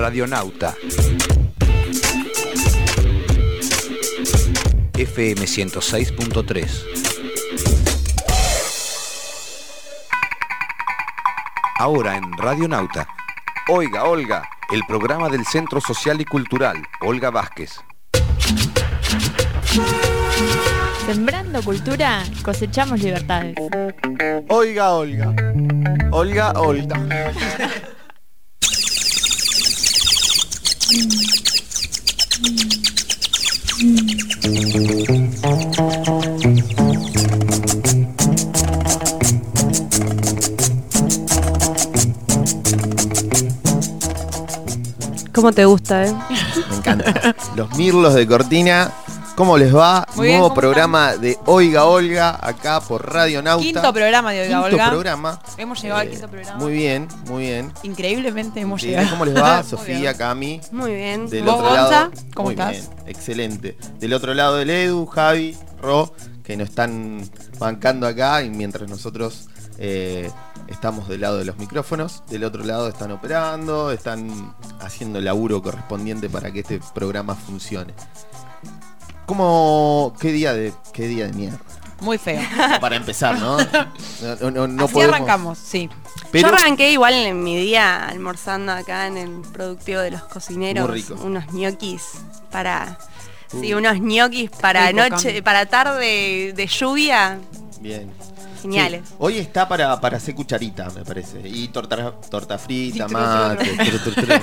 Radionauta. FM 106.3. Ahora en Radionauta. Oiga, Olga, el programa del Centro Social y Cultural, Olga Vázquez. Sembrando cultura, cosechamos libertades. Oiga, Olga. Olga, Olga. ¿Cómo te gusta, eh? Me encanta. Los Mirlos de Cortina. ¿Cómo les va? Muy Nuevo ¿cómo programa de Oiga Olga acá por Radio Nauta. Quinto programa de Oiga Quinto Olga. programa. Hemos llegado al Eh, quinto programa. Muy bien, muy bien. Increíblemente hemos llegado. ¿Cómo les va? Sofía. Cami. Muy bien. Del ¿Vos, otro Gonza? lado. ¿Cómo muy estás? bien, excelente. Del otro lado del Edu, Javi, Ro, que nos están bancando acá y mientras nosotros eh, estamos del lado de los micrófonos, del otro lado están operando, están haciendo el laburo correspondiente para que este programa funcione. ¿Cómo, qué día de, qué día de mierda? Muy feo. Para empezar, ¿no? No, no- no Así podemos- arrancamos, sí. Pero Yo arranqué igual en mi día almorzando acá en el productivo de los cocineros. Muy rico. Unos ñoquis para. Sí, Uh. unos ñoquis para Rico, noche, para tarde de lluvia. bien. Geniales. Sí, Hoy está para, para hacer cucharita, me parece. Y torta, torta frita, Sí, mate. tru, tru, tru.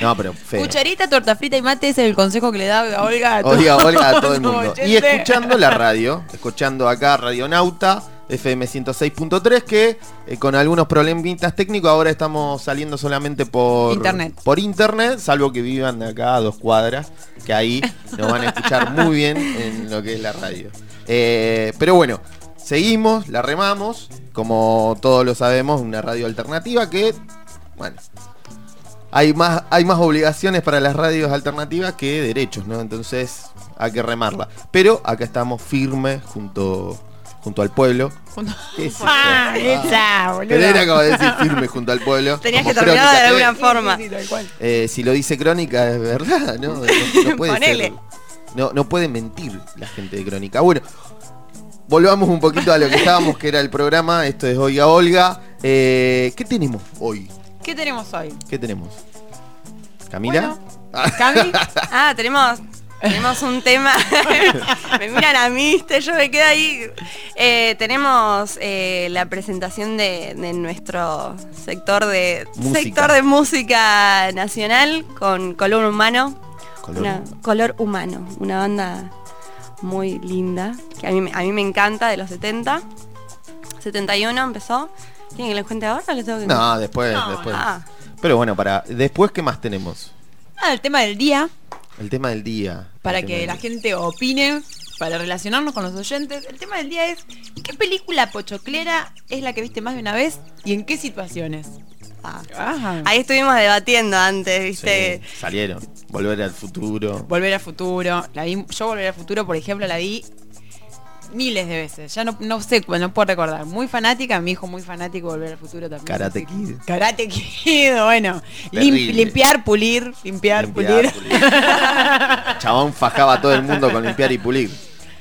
No, pero feo. Cucharita, torta frita y mate es el consejo que le da a Olga a Oiga, todos Olga, a todo el mundo. Y escuchando la radio, escuchando acá Radionauta, FM 106.3, que eh, con algunos problemitas técnicos ahora estamos saliendo solamente por Internet. Por internet, salvo que vivan de acá a dos cuadras, que ahí nos van a escuchar muy bien en lo que es la radio. Eh, pero bueno, seguimos, la remamos, como todos lo sabemos, una radio alternativa que, bueno, hay más, hay más obligaciones para las radios alternativas que derechos, ¿no? Entonces hay que remarla. Pero acá estamos firmes junto, junto al pueblo. Junto- ¿Qué es eso? Ah, esa, Ah, boludo. Pereira acaba de decir firme junto al pueblo. Tenías Como que terminar Crónica de TV. alguna forma. Sí, sí. Eh, si lo dice Crónica es verdad, ¿no? No, no puede Ponele. ser. No, no puede mentir la gente de Crónica. Bueno, volvamos un poquito a lo que estábamos, que era el programa. Esto es Oiga Olga. Eh, ¿Qué tenemos hoy? ¿Qué tenemos hoy? ¿Qué tenemos? ¿Camila? Bueno, Cami, Ah, tenemos. Tenemos un tema. me miran a mí, ¿viste? yo me quedo ahí. Eh, tenemos eh, la presentación de, de nuestro sector de Música. sector de música nacional con Color Humano. Color. Una- color Humano, una banda muy linda, que a mí, me- a mí me encanta, de los 70. 71 empezó. ¿Quieren que les cuente ahora o les tengo que No, después, No, después. Ah, Pero bueno, para. Después, ¿qué más tenemos? ah, el tema del día, El tema del día. para que la día. gente opine, para relacionarnos con los oyentes. El tema del día es, ¿qué película pochoclera es la que viste más de una vez y en qué situaciones? Ah. Ahí estuvimos debatiendo antes, Sí, ¿viste? salieron. Volver al futuro. Volver al futuro. La vi, yo Volver al futuro, por ejemplo, la vi miles de veces. Ya no, no sé, no puedo recordar. Muy fanática, mi hijo muy fanático de Volver al futuro también. Karate Kid. Karate Kid, bueno. Lim- limpiar, pulir, limpiar, Limpiar, pulir. pulir. Chabón fajaba a todo el mundo con limpiar y pulir.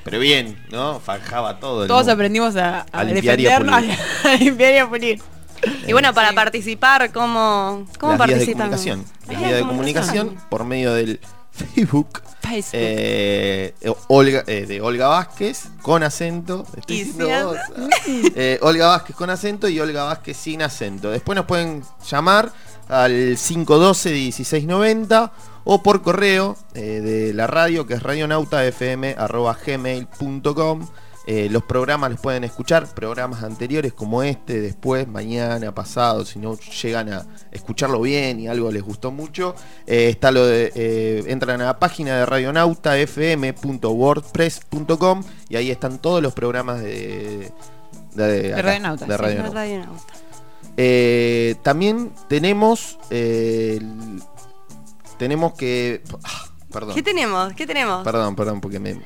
Pero bien, ¿no? Fajaba todo el Todos mundo. aprendimos a, a A limpiar y a defendernos, a, limpiar y a pulir. Y bueno, para Sí. participar, ¿cómo, cómo Las vías de participan? comunicación. Las Vías vías de comunicación por medio del Facebook. Facebook. eh, Olga, eh, de Olga Vázquez con acento. Estoy vos, ah. Eh, Olga Vázquez con acento y Olga Vázquez sin acento. Después nos pueden llamar al 512-1690 o por correo eh, de la radio que es radionautafm.gmail.com. Eh, los programas los pueden escuchar, programas anteriores como este, después, mañana, pasado, si no llegan a escucharlo bien y algo les gustó mucho, eh, está lo de, eh, entran a la página de radionautafm.wordpress.com y ahí están todos los programas de, de, acá, Radionauta, de sí, Radionauta. Radionauta. También tenemos tenemos que ah, perdón ¿Qué tenemos? ¿Qué tenemos? Perdón, perdón, porque me.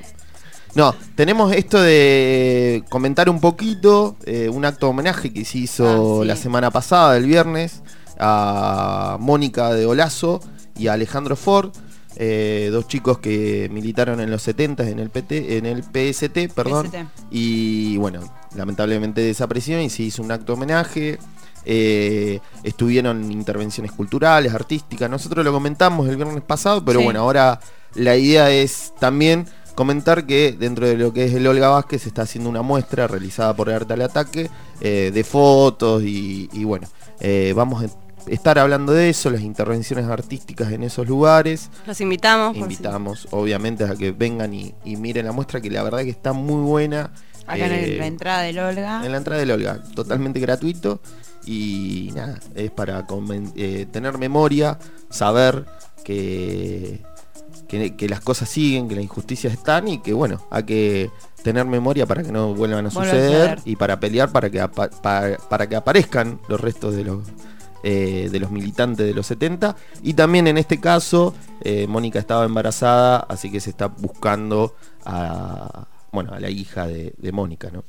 No, tenemos esto de comentar un poquito, eh, un acto de homenaje que se hizo Ah, sí. la semana pasada, el viernes, a Mónica de Olazo y a Alejandro Ford, eh, dos chicos que militaron en los 70 en el PT, en el PST, perdón, PST. y bueno, lamentablemente desaparecieron y se hizo un acto de homenaje. eh, estuvieron intervenciones culturales, artísticas. Nosotros lo comentamos el viernes pasado, pero Sí. bueno, ahora la idea es también comentar que dentro de lo que es el Olga Vázquez se está haciendo una muestra realizada por Arte al Ataque eh, de fotos y, y bueno, eh, vamos a estar hablando de eso, las intervenciones artísticas en esos lugares. Los invitamos. Invitamos, obviamente, a que vengan y, y miren la muestra, que la verdad que está muy buena. Acá Eh, en la entrada del Olga. en la entrada del Olga, totalmente gratuito. Y nada, es para eh, tener memoria, saber que, que, que las cosas siguen, que las injusticias están y que bueno, hay que tener memoria para que no vuelvan a suceder suceder. y para pelear para que, apa- para, para que aparezcan los restos de los eh, de los militantes de los 70 y también en este caso eh, Mónica estaba embarazada así que se está buscando a bueno a la hija de, de Mónica no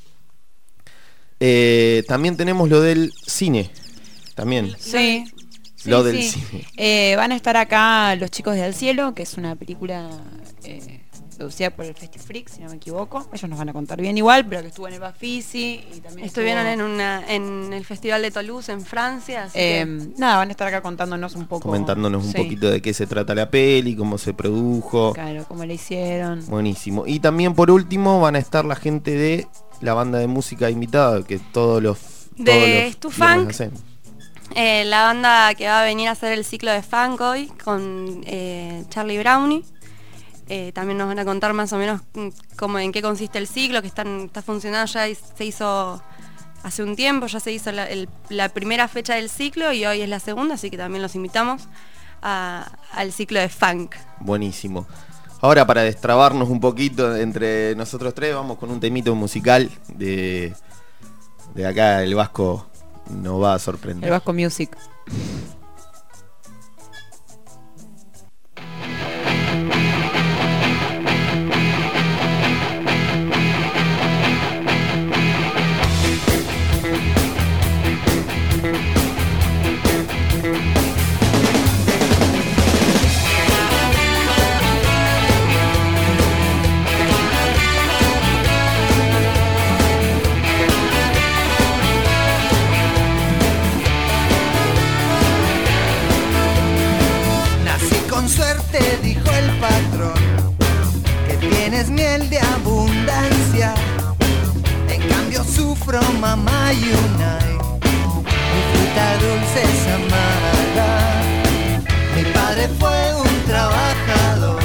eh, también tenemos lo del cine. También. Sí. Lo del sí. cine. Eh, van a estar acá Los Chicos del Cielo, que es una película eh, producida por el Festifreak, si no me equivoco. Ellos nos van a contar bien igual, pero que estuvo en el Bafisi y también Estuvieron en, una, en el Festival de Toulouse en Francia. Así Eh, que nada, van a estar acá contándonos un poco. Comentándonos un sí, poquito de qué se trata la peli, cómo se produjo. Claro, cómo le hicieron. Buenísimo. Y también por último van a estar la gente de la banda de música invitada, que todos los... De todos los Stu viernes Funk. hacemos. Eh, la banda que va a venir a hacer el ciclo de funk hoy con eh, Charlie Brownie. Eh, también nos van a contar más o menos mm, cómo, en qué consiste el ciclo, que están, está funcionando ya se hizo hace un tiempo, ya se hizo la, primera fecha del ciclo y hoy es la segunda, así que también los invitamos al ciclo de funk. Buenísimo. Ahora para destrabarnos un poquito entre nosotros tres, vamos con un temito musical de, de acá, el Vasco nos va a sorprender. El Vasco Music. Mamá y una mi fruta dulce es amarga. Mi padre fue un trabajador,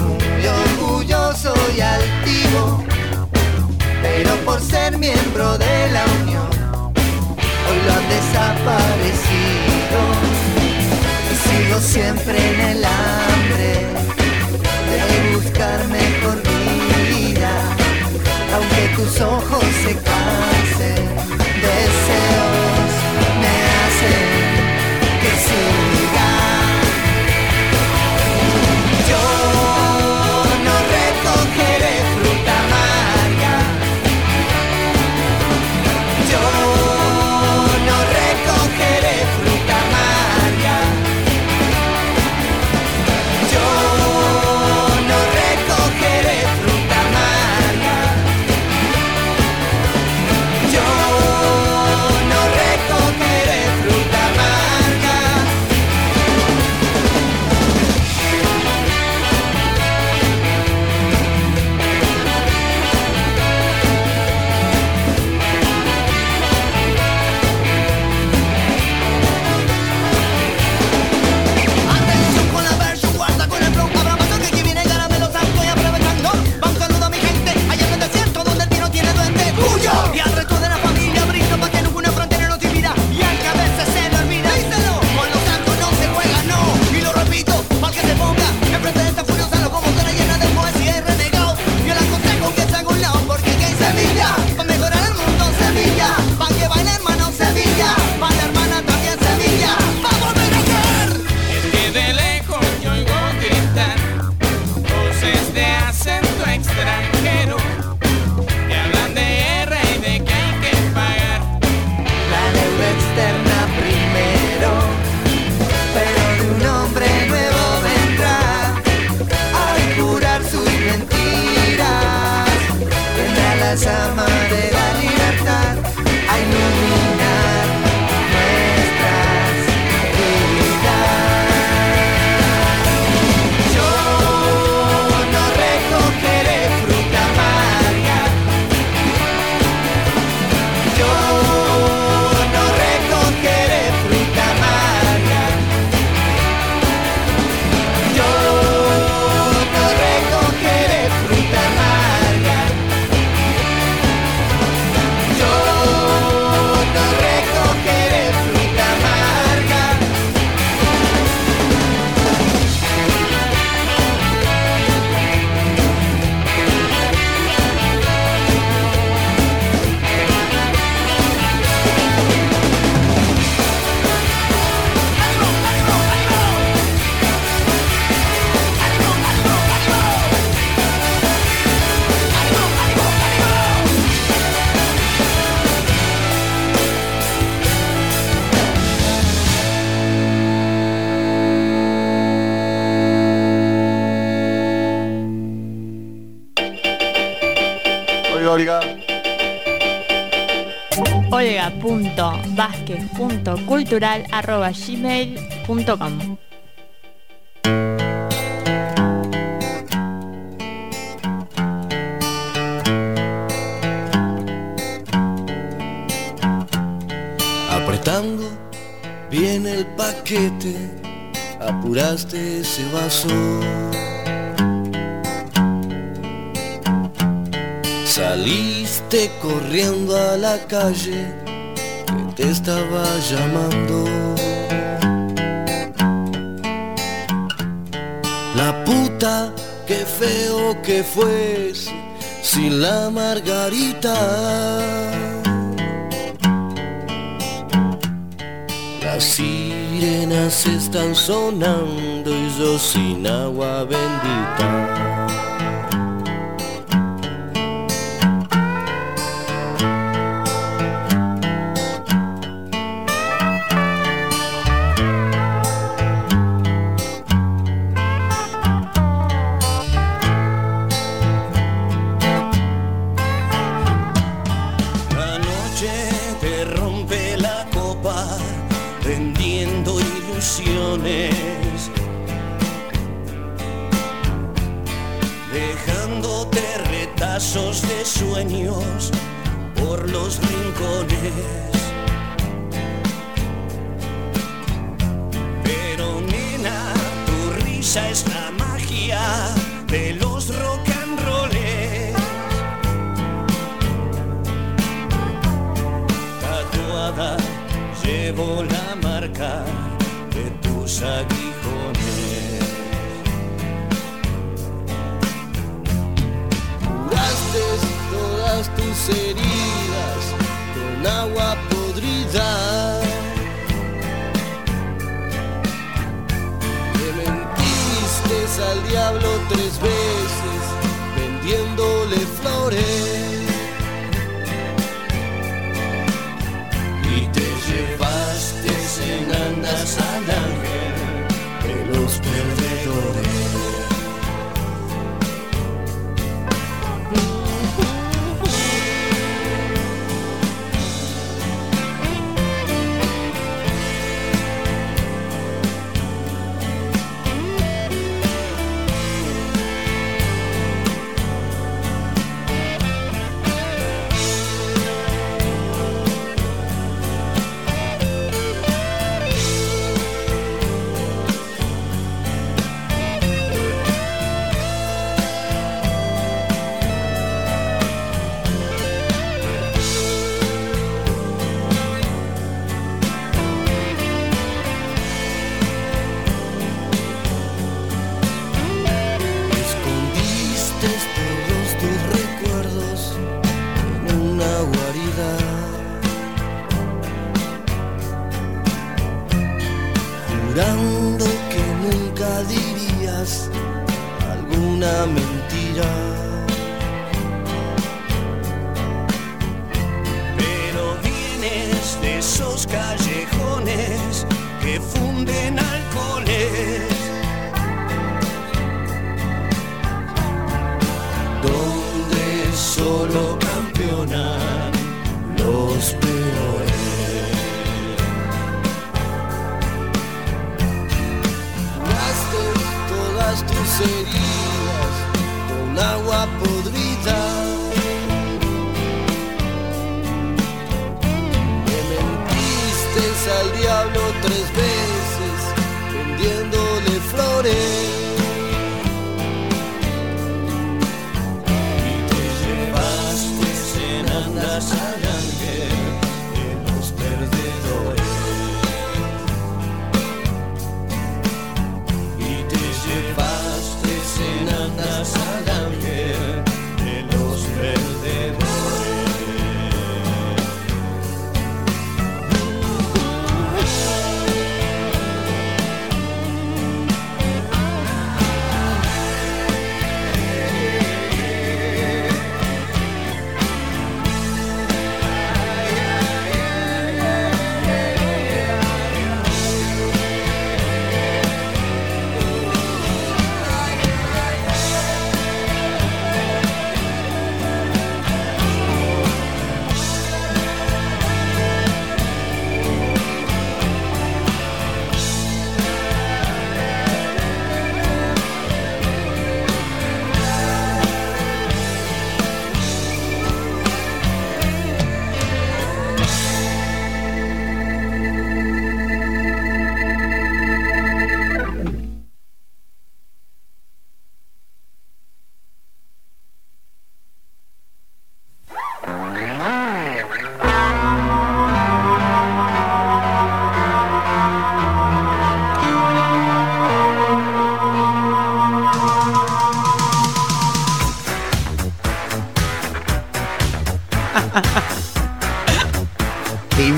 muy orgulloso y altivo, pero por ser miembro de la Unión, hoy lo han desaparecido. Sigo siempre en el hambre de buscar mejor vida, aunque tus ojos se cansen, radio.vasquez.cultural.gmail.com Apretando bien el paquete, apuraste ese vaso. Saliste corriendo a la calle te estaba llamando. La puta, qué feo que fuese sin la margarita. Las sirenas están sonando y yo sin agua bendita. Por los rincones. Pero nena, tu risa es la magia de los rock and rolls. tatuada llevo la marca de tus aguijones. Heridas con agua podrida. Le mentiste al diablo tres veces vendiéndole flores. y te llevaste en andas al ángel de los perdedores.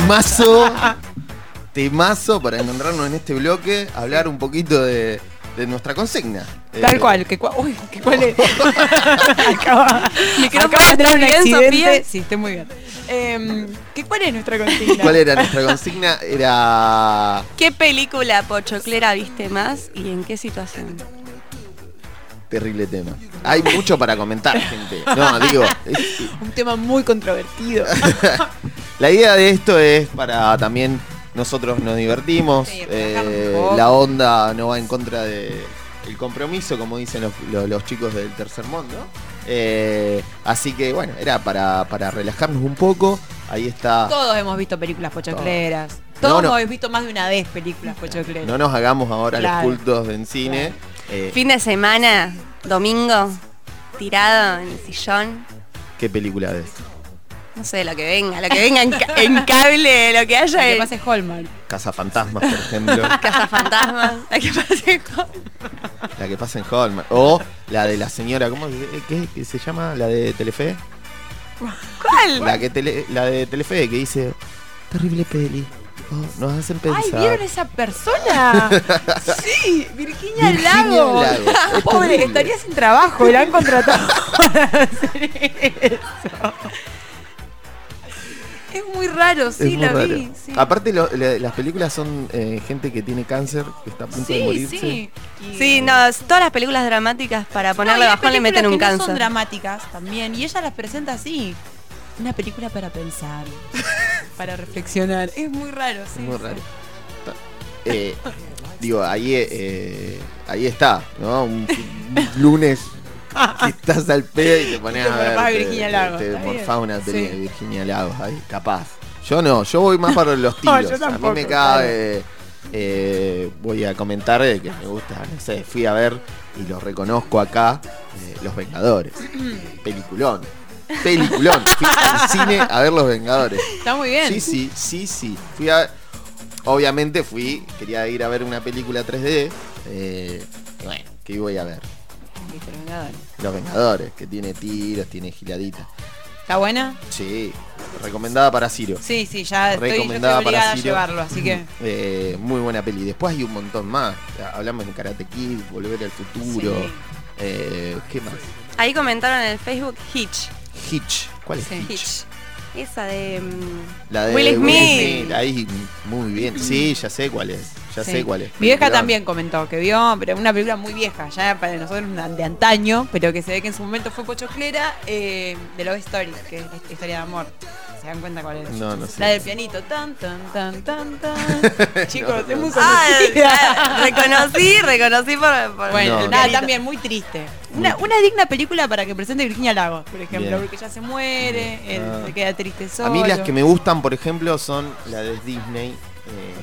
Temazo. Temazo para encontrarnos en este bloque, hablar un poquito de, de nuestra consigna. Tal Eh, cual, que cua- uy, que cuál es. acaba, acaba de tener un ¿estás bien, accidente. Sofía? Sí, estoy muy bien. Em, ¿qué, ¿Cuál es nuestra consigna? ¿Cuál era nuestra consigna? Era. ¿Qué película pochoclera viste más y en qué situación? Terrible tema. Hay mucho para comentar, gente. No, digo, es- Un tema muy controvertido. la idea de esto es para también nosotros nos divertimos. Sí, eh, la onda no va en contra de el compromiso, como dicen los, los- los chicos del tercer mundo. Eh, así que bueno, era para, para relajarnos un poco. Ahí está. Todos hemos visto películas pochocleras. Todos no. hemos visto más de una vez películas pochocleras. No nos hagamos ahora Claro. los cultos en cine. Eh, Fin de semana, domingo, tirado en el sillón. ¿Qué película ves? No sé, lo que venga, lo que venga en, ca- en cable, lo que haya La que en pase Hallmark. Casa Fantasmas, por ejemplo. Casa Fantasmas. La que pase con- la que pasa en Hallmark. O la de la señora, ¿cómo se- qué, qué se llama? La de Telefe. ¿Cuál? La, que tele- la de Telefe que dice terrible peli. Oh, nos hacen Ay, pensar. ¿vieron esa persona? sí, Virginia, Virginia Lago. Lago, es Pobre, terrible. estaría sin trabajo, la han contratado para hacer eso. Es muy raro, sí, Es muy la raro. vi. Sí, Aparte, lo- la- las películas son eh, gente que tiene cáncer, que está a punto de sí. morirse. sí. Y- Sí, no, todas las películas dramáticas para No, ponerle hay bajón le meten un que no cáncer. son dramáticas también, y ella las presenta así. Una película para pensar, para reflexionar. Es muy raro, sí. Es muy raro. Eh, digo, ahí, eh, ahí está, ¿no? Un, un lunes estás al pedo y te pones a ver. te- Virginia Lagos, Te morfás una de Virginia Lagos, ahí, capaz. Yo no, yo voy más para los No, tiros. a mí me cabe. eh, voy a comentar de que me gusta, no sé, fui a ver y lo reconozco acá, eh, Los Vengadores. Peliculón. Peliculón. Fui al cine a ver Los Vengadores. Está muy bien. Sí, sí, sí, sí. Fui a. Obviamente fui, quería ir a ver una película 3D. eh, bueno, ¿qué voy a ver? Viste, los Vengadores. Los Vengadores, que tiene tiros, tiene giladita. ¿Está buena? Sí, recomendada para Ciro. Sí, sí, ya estoy, yo estoy Recomendada para a Ciro. llevarlo, así que. Eh, muy buena peli. Después hay un montón más. Hablamos de Karate Kid, Volver al Futuro. Sí. eh, ¿Qué más? Ahí comentaron en el Facebook Hitch. Hitch. ¿Cuál es Sí. Hitch? Hitch. Esa de. mm, La de Will Smith. Ahí, muy bien. Sí, ya sé cuál es. Ya Sí. sé cuál es. Mi vieja también comentó que vio, pero una película muy vieja, ya para nosotros una de antaño, pero que se ve que en su momento fue pochoclera, eh, de Love Story, que es historia de amor. ¿Se dan cuenta cuál es? No, no sé. La del pianito. Tan, tan, tan, tan, tan. Chicos, es muy Ah, conocida. ah, reconocí, reconocí por. por- Bueno, No, nada, no. también muy triste. Una, una digna película para que presente Virginia Lagos, por ejemplo, Bien. porque ella se muere, él Ah. se queda triste solo. A mí las que me gustan, por ejemplo, son las de Disney. eh,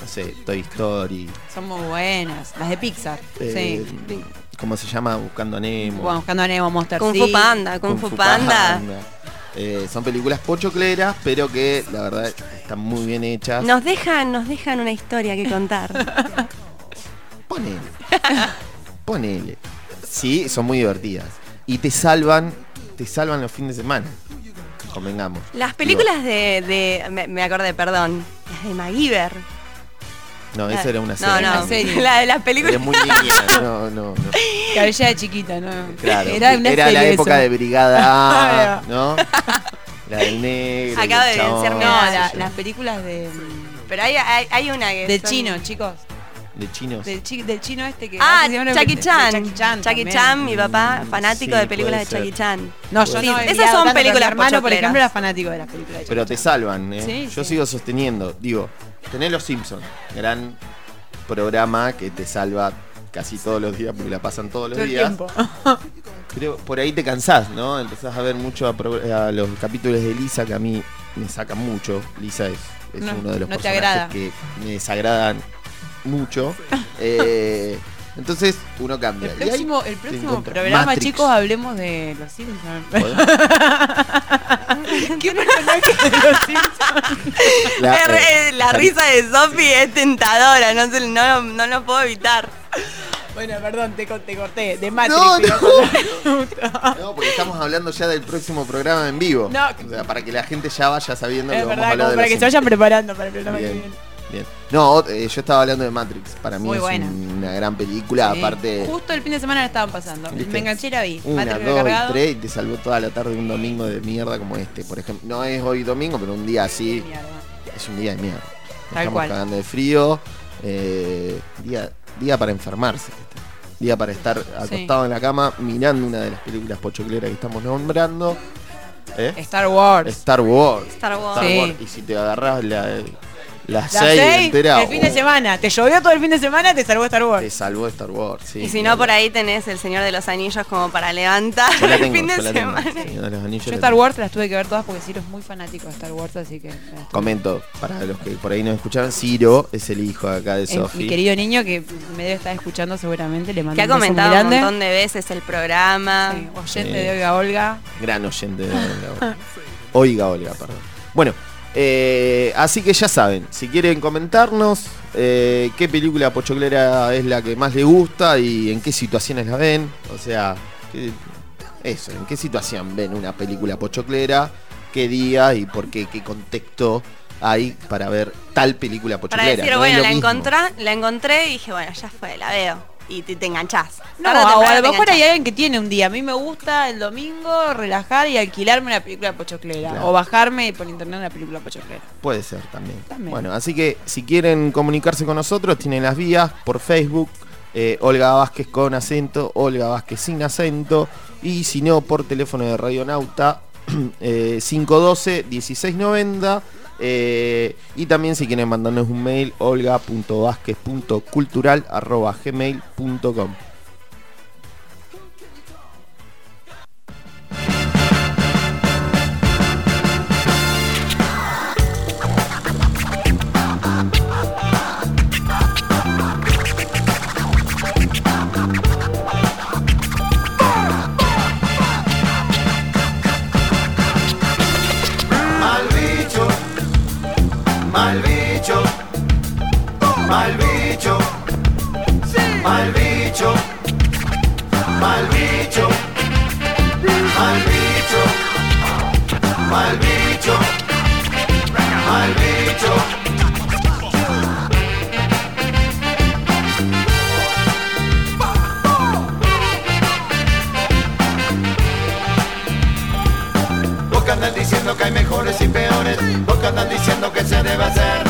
no sé, Toy Story. Son muy buenas. Las de Pixar. eh, sí. ¿Cómo se llama? Buscando a Nemo. Bueno, buscando a Nemo, Monster Kung. Fu Panda, Kung, Fu Panda. Eh, son películas pochocleras, pero que la verdad están muy bien hechas. Nos dejan, nos dejan una historia que contar. Ponele. Ponele. Sí, son muy divertidas. Y te salvan, te salvan los fines de semana. Convengamos. Las películas de, de- me, me acordé, perdón. Las de MacGyver. No, esa era una serie. No, no, serie. La de las películas. Era muy niña. No, no, no. Cabellera de chiquita, ¿no? Claro. Era, una la serie época eso. de Brigada A, ¿no? La del negro. Acaba el de chabón, denunciarme No, la- las películas de. Pero hay, hay, hay una que. Del son- chino, chicos. De chinos. Del, chi- del chino este que. Ah. Jackie Chan. Jackie Chan. Jackie. Chan, mi papá, fanático Sí, de películas de Jackie. Chan. No, yo Sí. no. he Esas son películas Mi hermano, por ejemplo, era fanático de las películas de Pero te salvan, ¿eh? Sí, Yo sí. sigo sosteniendo. Digo, tenés Los Simpsons, gran programa que te salva casi todos los días porque la pasan todos los Todo días. tiempo. Pero por ahí te cansás, ¿no? Empezás a ver mucho a, los capítulos de Lisa que a mí me sacan mucho. Lisa es, es No, uno de los no personajes que me desagradan mucho. Eh, entonces uno cambia. El próximo, el próximo programa, Matrix. chicos, hablemos de los Simpsons. ¿Podés? ¿Qué personaje de los Simpsons? La, eh, la Sari- risa de Sophie es tentadora, no, se- no, no lo puedo evitar. Bueno, perdón, te, te corté. De Matrix. No, no. No, porque estamos hablando ya del próximo programa en vivo. No. O sea, para que la gente ya vaya sabiendo Es que vamos a verdad, hablar como de para los que se vayan preparando para el programa que viene. Bien. No, eh, yo estaba hablando de Matrix. Para mí Muy es buena. una gran película. Sí. Aparte, Justo el fin de semana la estaban pasando. ¿Viste? Me enganché y la vi. una, Matrix dos y recargado. tres y te salvó toda la tarde un domingo de mierda como este, por ejemplo. No es hoy domingo, pero un día así Mierda. es un día de mierda. Nos Tal Estamos cual. cagando de frío. eh, día, día para enfermarse. este. Día para estar acostado en la cama mirando una de las películas pochocleras que estamos nombrando. ¿Eh? Star Wars. Star Wars. Star Wars. Sí. Y si te agarras la, las La 6 seis, entera, el fin de oh, semana. Te llovió todo el fin de semana, te salvó Star te Wars. salvó Star Wars. sí. Y si no, por ahí tenés el Señor de los Anillos como para levantar Yo la el fin de yo la tengo. semana. Señor de los Anillos Yo Star. Wars las tuve que ver todas porque Ciro es muy fanático de Star Wars, así que... las. Comento, para los que por ahí no escuchaban, Ciro es el hijo acá de Eh, mi Sofi. querido niño que me debe estar escuchando seguramente, le mando Que ha un comentado un grande. montón de veces el programa. Sí, oyente Sí. de Oiga Olga. Gran oyente de Olga. Oiga, Olga, perdón. Bueno, eh, así que ya saben, si quieren comentarnos eh, qué película pochoclera es la que más les gusta y en qué situaciones la ven. O sea, eso, en qué situación ven una película pochoclera, qué día y por qué, qué contexto hay para ver tal película Para pochoclera. decir, No es bueno, la encontré, la encontré y dije, bueno, ya fue, la veo. Y te, te enganchás. No, Tarde o o temprano a lo mejor hay alguien que tiene un día. A mí me gusta el domingo relajar y alquilarme una película pochoclera. Claro. O bajarme por internet una película pochoclera. Puede ser también. También. Bueno, así que si quieren comunicarse con nosotros, tienen las vías por Facebook, eh, Olga Vázquez con acento, Olga Vázquez sin acento, y si no, por teléfono de Radionauta eh, 512-1690. Eh, y también si quieren mandarnos un mail, olga.vázquez.cultural.gmail.com. mal bicho, mal bicho, mal bicho, mal bicho, mal bicho, mal bicho, mal bicho. Diciendo que hay mejores y peores. Vos andan diciendo que se debe hacer.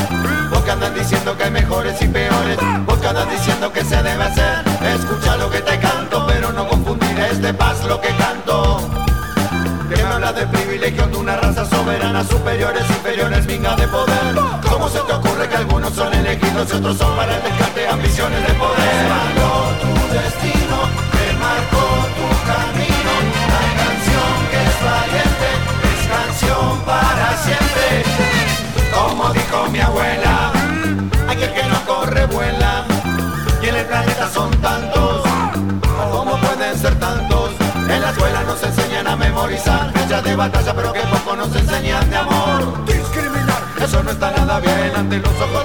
Vos andan diciendo que hay mejores y peores. Vos andan diciendo que se debe hacer. Escucha lo que te canto Pero no confundir. Es de paz lo que canto. Que me habla de privilegios de una raza soberana Superiores, inferiores, vinga de poder. ¿Cómo se te ocurre que algunos son elegidos Y otros son para el descarte ambiciones de poder. Marcó tu destino Te marcó tu camino Dijo mi abuela Aquel que no corre vuela Y en el planeta son tantos ¿Cómo pueden ser tantos? En la escuela nos enseñan a memorizar fechas de batalla, pero que poco nos enseñan de amor. Discriminar, eso no está nada bien. Ante los ojos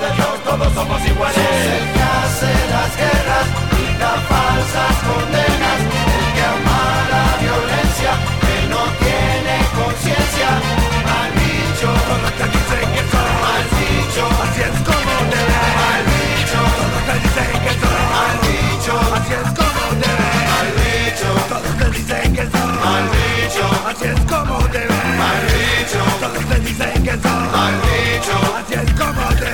es como te ves. Mal bicho, todos te dicen que soy mal bicho. Así es como te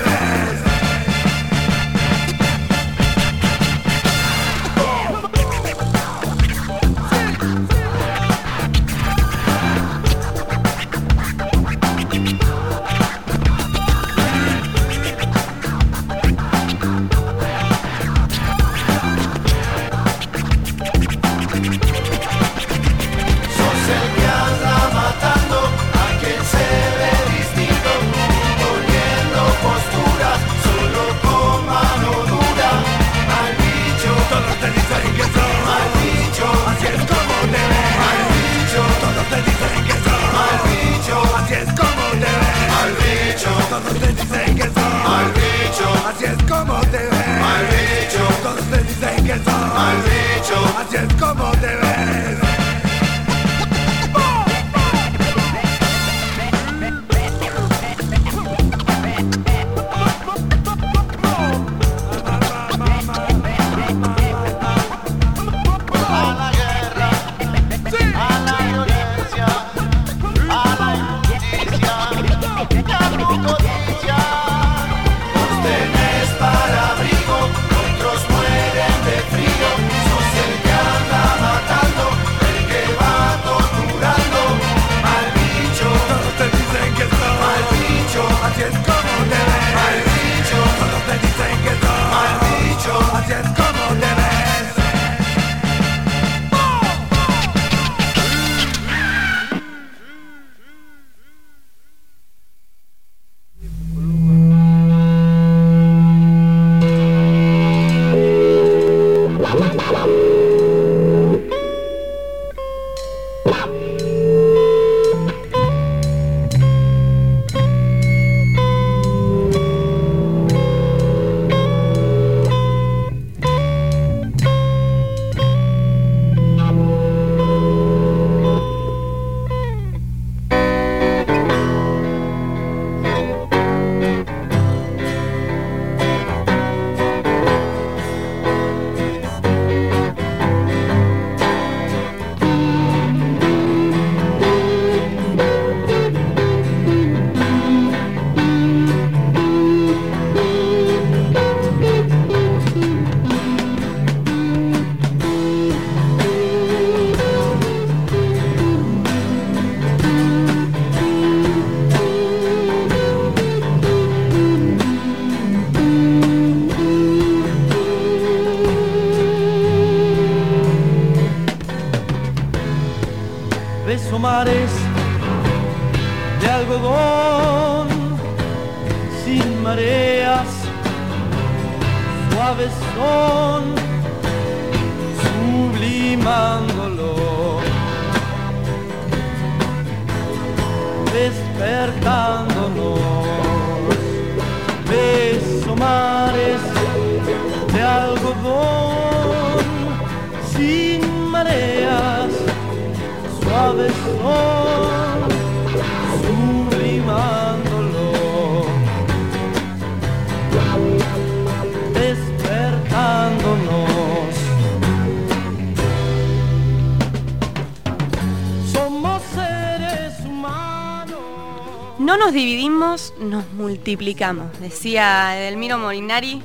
multiplicamos, decía Edelmiro Morinari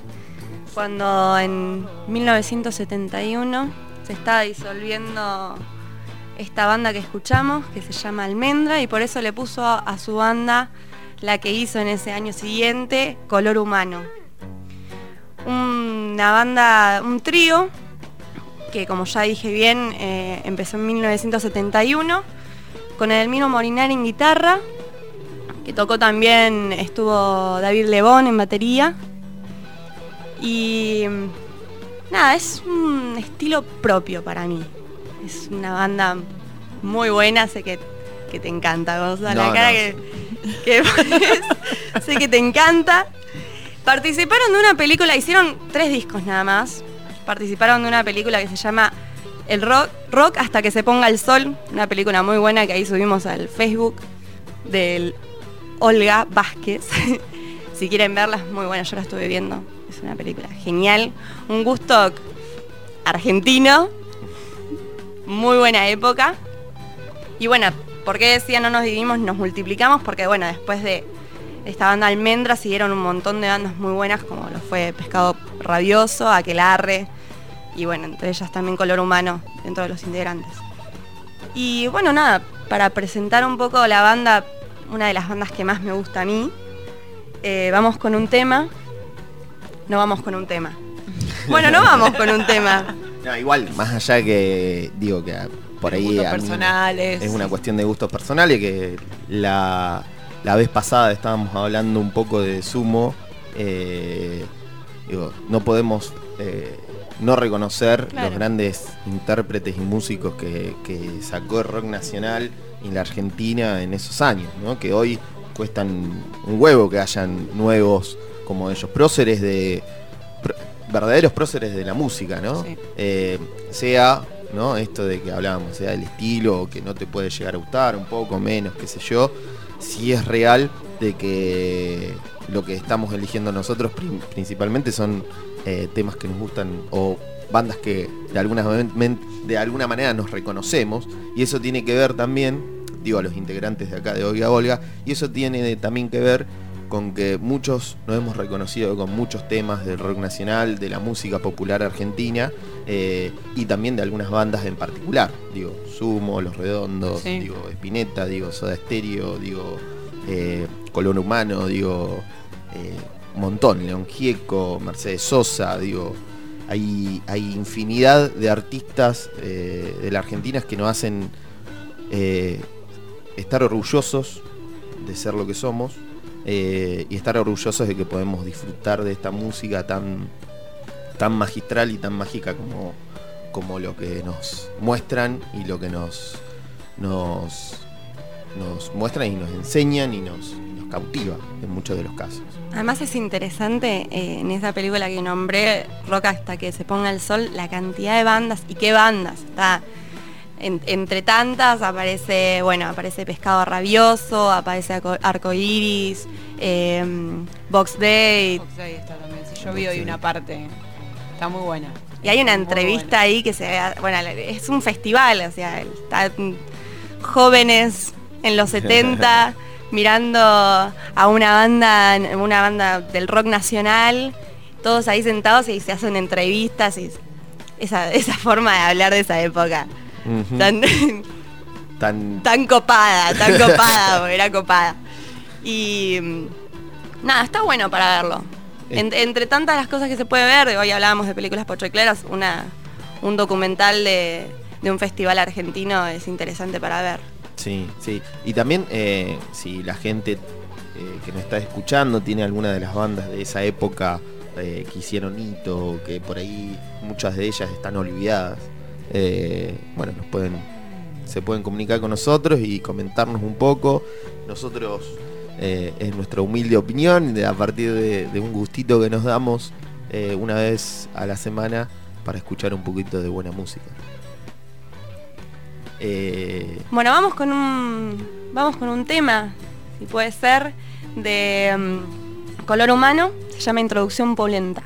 cuando en 1971 se estaba disolviendo esta banda que escuchamos, que se llama Almendra, y por eso le puso a, su banda la que hizo en ese año siguiente, Color Humano. Una banda, un trío, que como ya dije bien, eh, empezó en 1971, con Edelmiro Morinari en guitarra, que tocó también, estuvo David Lebón en batería. Y nada, es un estilo propio para mí. Es una banda muy buena, sé que, que te encanta, Gonzalo. No, la cara no. que, sé que te encanta. Participaron de una película, hicieron tres discos nada más. Participaron de una película que se llama El Rock, Rock hasta que se ponga el sol, una película muy buena que ahí subimos al Facebook del Olga Vázquez. si quieren verla, es muy buena, yo la estuve viendo. Es una película genial. Un gusto argentino. Muy buena época. Y bueno, ¿por qué decía no nos dividimos, nos multiplicamos? Porque bueno, después de esta banda Almendra siguieron un montón de bandas muy buenas, como lo fue Pescado Rabioso, Aquelarre, y bueno, entre ellas también Color Humano, dentro de los integrantes. Y bueno, nada, para presentar un poco la banda, una de las bandas que más me gusta a mí, eh, vamos con un tema. No vamos con un tema. Bueno, no vamos con un tema. No, igual, más allá que digo que por ahí Gustos personales. es una cuestión de gustos personales que la, la vez pasada estábamos hablando un poco de sumo. eh, digo, no podemos eh, no reconocer Claro. los grandes intérpretes y músicos que, que sacó el rock nacional en la Argentina en esos años, ¿no? que hoy cuestan un huevo que hayan nuevos como ellos, próceres de pr- verdaderos próceres de la música, ¿no? Sí. Eh, sea, ¿no? Esto de que hablábamos, sea el estilo que no te puede llegar a gustar, un poco menos, qué sé yo, si es real de que lo que estamos eligiendo nosotros prin- principalmente son eh, temas que nos gustan o bandas que de alguna, de alguna manera nos reconocemos y eso tiene que ver también, digo a los integrantes de acá de Olga Olga, y eso tiene también que ver con que muchos nos hemos reconocido con muchos temas del rock nacional, de la música popular argentina eh, y también de algunas bandas en particular. Digo, Sumo, Los Redondos, Sí. digo, Spinetta, digo, Soda Stereo, digo, eh, Color Humano, digo, eh, un montón, León Gieco, Mercedes Sosa, digo, hay, hay infinidad de artistas eh, de la Argentina que nos hacen eh, estar orgullosos de ser lo que somos eh, y estar orgullosos de que podemos disfrutar de esta música tan, tan magistral y tan mágica como, como lo que nos muestran y lo que nos, nos, nos muestran y nos enseñan y nos, cautiva en muchos de los casos. Además es interesante eh, en esa película que nombré, Rock hasta que se ponga el sol, la cantidad de bandas y qué bandas. Está en- entre tantas aparece, bueno, aparece Pescado Rabioso, aparece Arco- Arcoiris, eh, Box Day. Fox Day está también. Si yo vi hoy una parte, está muy buena. Y hay una Muy entrevista buena. ahí que se ve, bueno, es un festival, o sea, están jóvenes en los 70 mirando a una banda, una banda del rock nacional, todos ahí sentados y se hacen entrevistas y esa, esa forma de hablar de esa época. Tan, Tan, tan copada, tan copada, era copada. Y mm, nada, está bueno para verlo. En- entre tantas las cosas que se puede ver, hoy hablábamos de películas pochocleras, una, un documental de, de un festival argentino es interesante para ver. Sí, sí. Y también, eh, si la gente eh, que nos está escuchando tiene alguna de las bandas de esa época eh, que hicieron hito, que por ahí muchas de ellas están olvidadas, eh, bueno, nos pueden, se pueden comunicar con nosotros y comentarnos un poco. Nosotros, eh, es nuestra humilde opinión, a partir de, un gustito que nos damos eh, una vez a la semana para escuchar un poquito de buena música. Bueno, vamos con un vamos con un tema, si puede ser, de mm, color humano, se llama Introducción Polenta.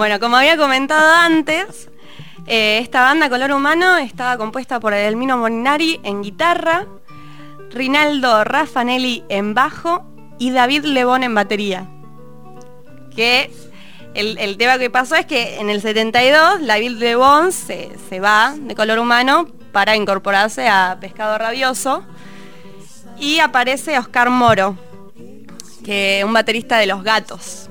Bueno, como había comentado antes, Eh, esta banda Color Humano estaba compuesta por Edelmino Molinari en guitarra, Rinaldo Raffanelli en bajo y David Lebón en batería. Que el, el tema que pasó es que en el 72 David Lebón se, se va de Color Humano para incorporarse a Pescado Rabioso y aparece Oscar Moro, que un baterista de Los Gatos.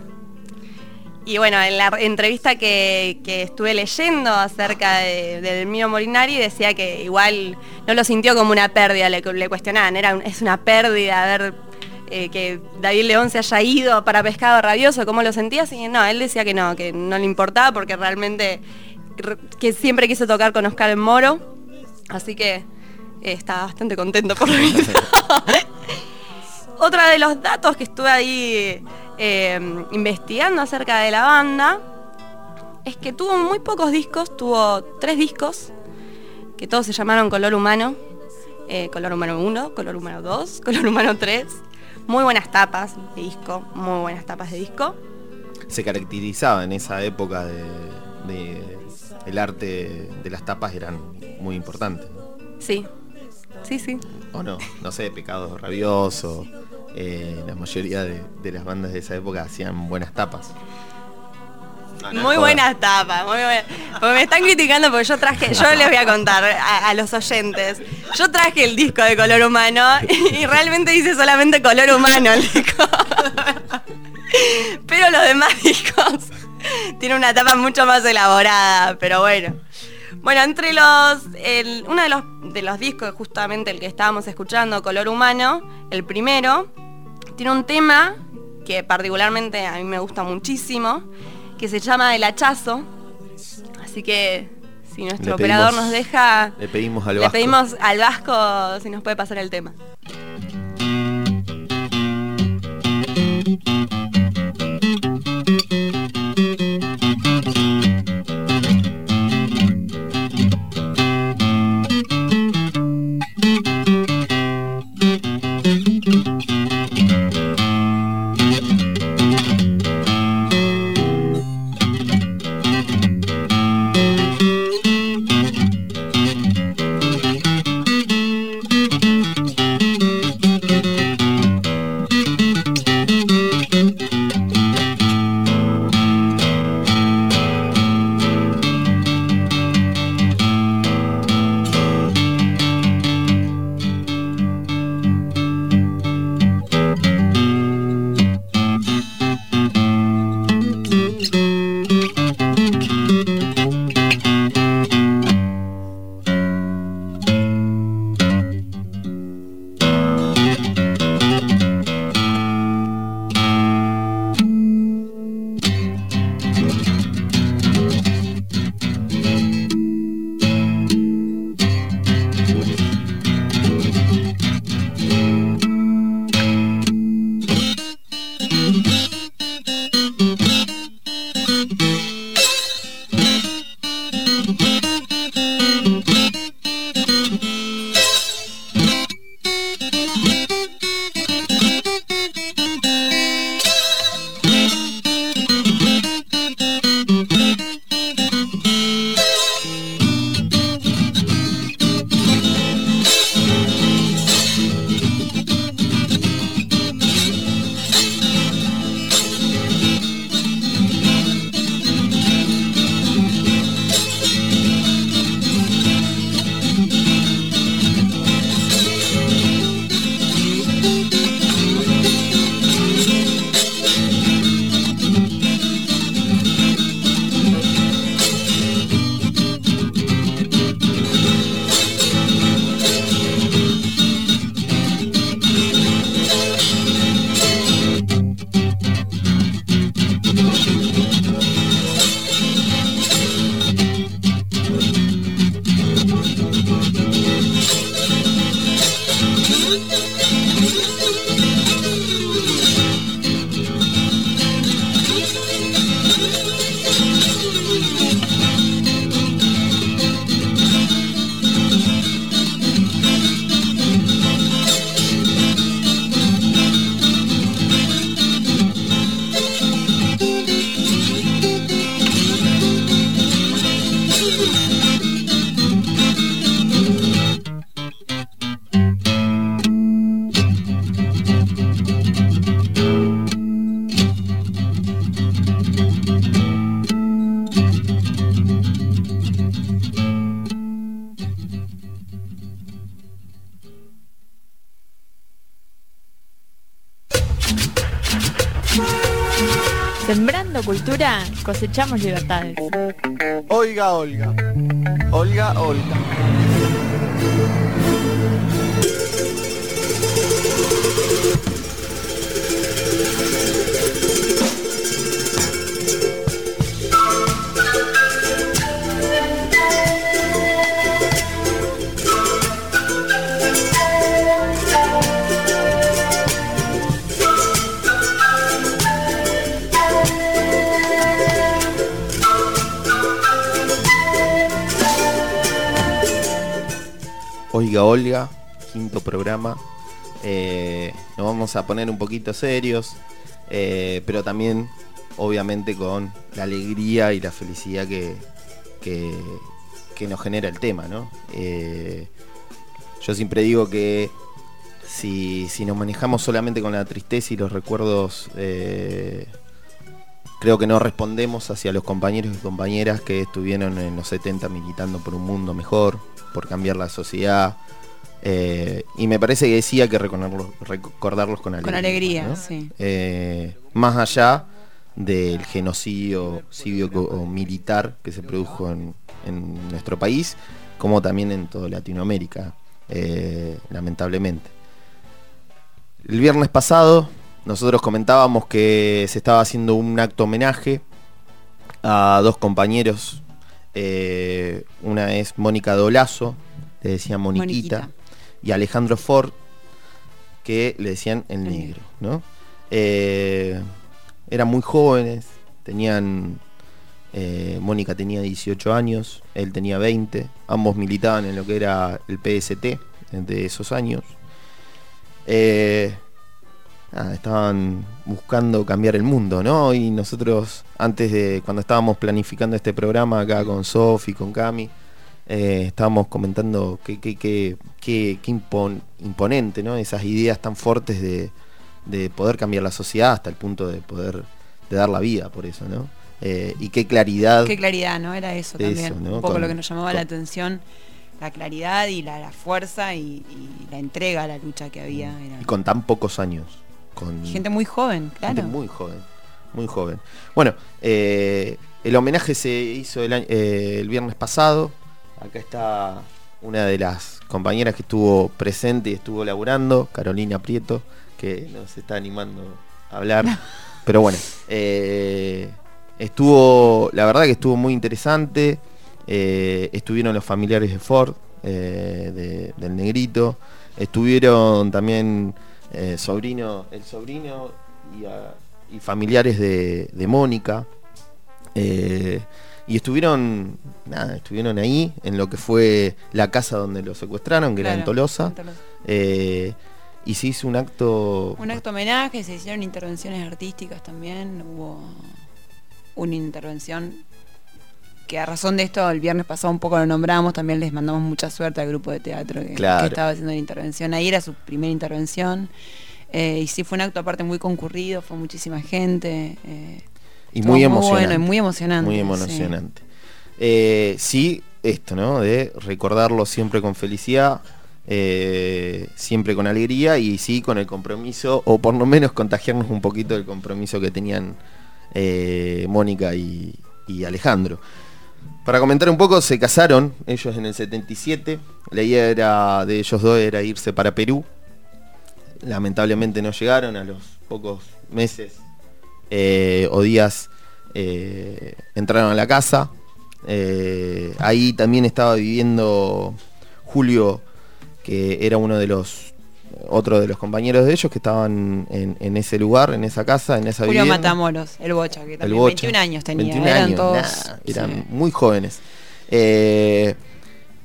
Y bueno, en la entrevista que, que estuve leyendo acerca de, del Mino Molinari decía que igual no lo sintió como una pérdida, le, le cuestionaban, era un- es una pérdida ver eh, que David León se haya ido para Pescado Rabioso, ¿cómo lo sentías? Y no, él decía que no, que no le importaba porque realmente re- que siempre quiso tocar con Oscar Moro, así que eh, estaba bastante contento por eso. Otra de los datos que estuve ahí eh, investigando acerca de la banda es que tuvo muy pocos discos, tuvo tres discos, que todos se llamaron Color Humano, eh, Color Humano 1, Color Humano 2, Color Humano 3. Muy buenas tapas de disco, muy buenas tapas de disco. Se caracterizaba en esa época de, de- el arte de las tapas eran muy importantes, ¿no? Sí, sí, sí. ¿O no? No sé, Pecado Rabioso. Eh, la mayoría de, de las bandas de esa época hacían buenas tapas. No, no, muy buenas tapas, muy buenas. Porque me están criticando porque yo traje, yo les voy a contar a, a los oyentes. Yo traje el disco de color humano y realmente dice solamente color humano el disco. Pero los demás discos tienen una tapa mucho más elaborada, pero bueno. Bueno, entre los. el- uno de los, de los discos, justamente el que estábamos escuchando, Color Humano, el primero, tiene un tema que particularmente a mí me gusta muchísimo, que se llama El Hachazo. Así que si nuestro Le operador nos deja, Le pedimos al le Vasco. pedimos al Vasco si nos puede pasar el tema. Cosechamos libertades. Oiga, Olga. Olga, Olga. Olga, quinto programa. Eh, nos vamos a poner un poquito serios, eh, pero también obviamente con la alegría y la felicidad que, que, nos genera el tema, ¿no? Eh, yo siempre digo que si, si nos manejamos solamente con la tristeza y los recuerdos, creo que no respondemos hacia los compañeros y compañeras que estuvieron en los 70 militando por un mundo mejor, por cambiar la sociedad. eh, y me parece que sí hay que recordarlos, recordarlos con alegría. Con alegría, ¿no? sí. Eh, más allá del genocidio cívico o militar que se produjo en, en nuestro país, como también en toda Latinoamérica, eh, lamentablemente. El viernes pasado nosotros comentábamos que se estaba haciendo un acto homenaje a dos compañeros. eh, una es Mónica Dolazo, le decían Moniquita, Moniquita. y Alejandro Ford, que le decían el negro, ¿no? Eh, eran muy jóvenes, tenían. eh, Mónica tenía 18 años, él tenía 20, ambos militaban en lo que era el PST de esos años. Eh, nada, estaban buscando cambiar el mundo, ¿no? Y nosotros, antes de, cuando estábamos planificando este programa acá con Sofi, con Cami, eh, estábamos comentando qué, qué- qué impon- imponente, ¿no? Esas ideas tan fuertes de, de poder cambiar la sociedad hasta el punto de poder de dar la vida por eso, ¿no? Eh, y qué claridad. Qué claridad, ¿no? Era eso, Eso, también. ¿no? Un poco Con- lo que nos llamaba con- la atención, la claridad y la, la fuerza y, y la entrega a la lucha que había. Era y con tan pocos años. Con gente muy joven, claro. Gente muy joven, muy joven. Bueno, eh, el homenaje se hizo el, eh, el viernes pasado. Acá está una de las compañeras que estuvo presente y estuvo laburando, Carolina Prieto, que nos está animando a hablar. Pero bueno, eh, estuvo, la verdad que estuvo muy interesante. Estuvieron los familiares de Ford, de- del negrito. Estuvieron también eh, sobrino, el sobrino y, a- y familiares de, de Mónica. Eh, y estuvieron, nada, estuvieron ahí en lo que fue la casa donde lo secuestraron, que era en Claro, Tolosa. en Tolosa. Eh, y se hizo un acto. Un acto homenaje, se hicieron intervenciones artísticas también, hubo una intervención que a razón de esto el viernes pasado un poco lo nombramos, también les mandamos mucha suerte al grupo de teatro que, Claro. que estaba haciendo la intervención. Ahí era su primera intervención. eh, y sí fue un acto aparte muy concurrido, fue muchísima gente. eh, Y muy emocionante. bueno y muy emocionante. Muy sí. emocionante. Eh, sí, esto, ¿no? De recordarlo siempre con felicidad, eh, siempre con alegría y sí con el compromiso, o por lo menos contagiarnos un poquito del compromiso que tenían eh, Mónica y, y Alejandro. Para comentar un poco, se casaron ellos en el 77. La idea era de ellos dos era irse para Perú. Lamentablemente no llegaron a los pocos meses eh, o días eh, entraron a la casa. Eh, ahí también estaba viviendo Julio, que era uno de los otro de los compañeros de ellos que estaban en, en ese lugar, en esa casa, en esa Julio vivienda. Matamoros, el Bocha, que también Bocha. 21 años tenía. 21 eran años, todos. eran sí. muy jóvenes. Eh,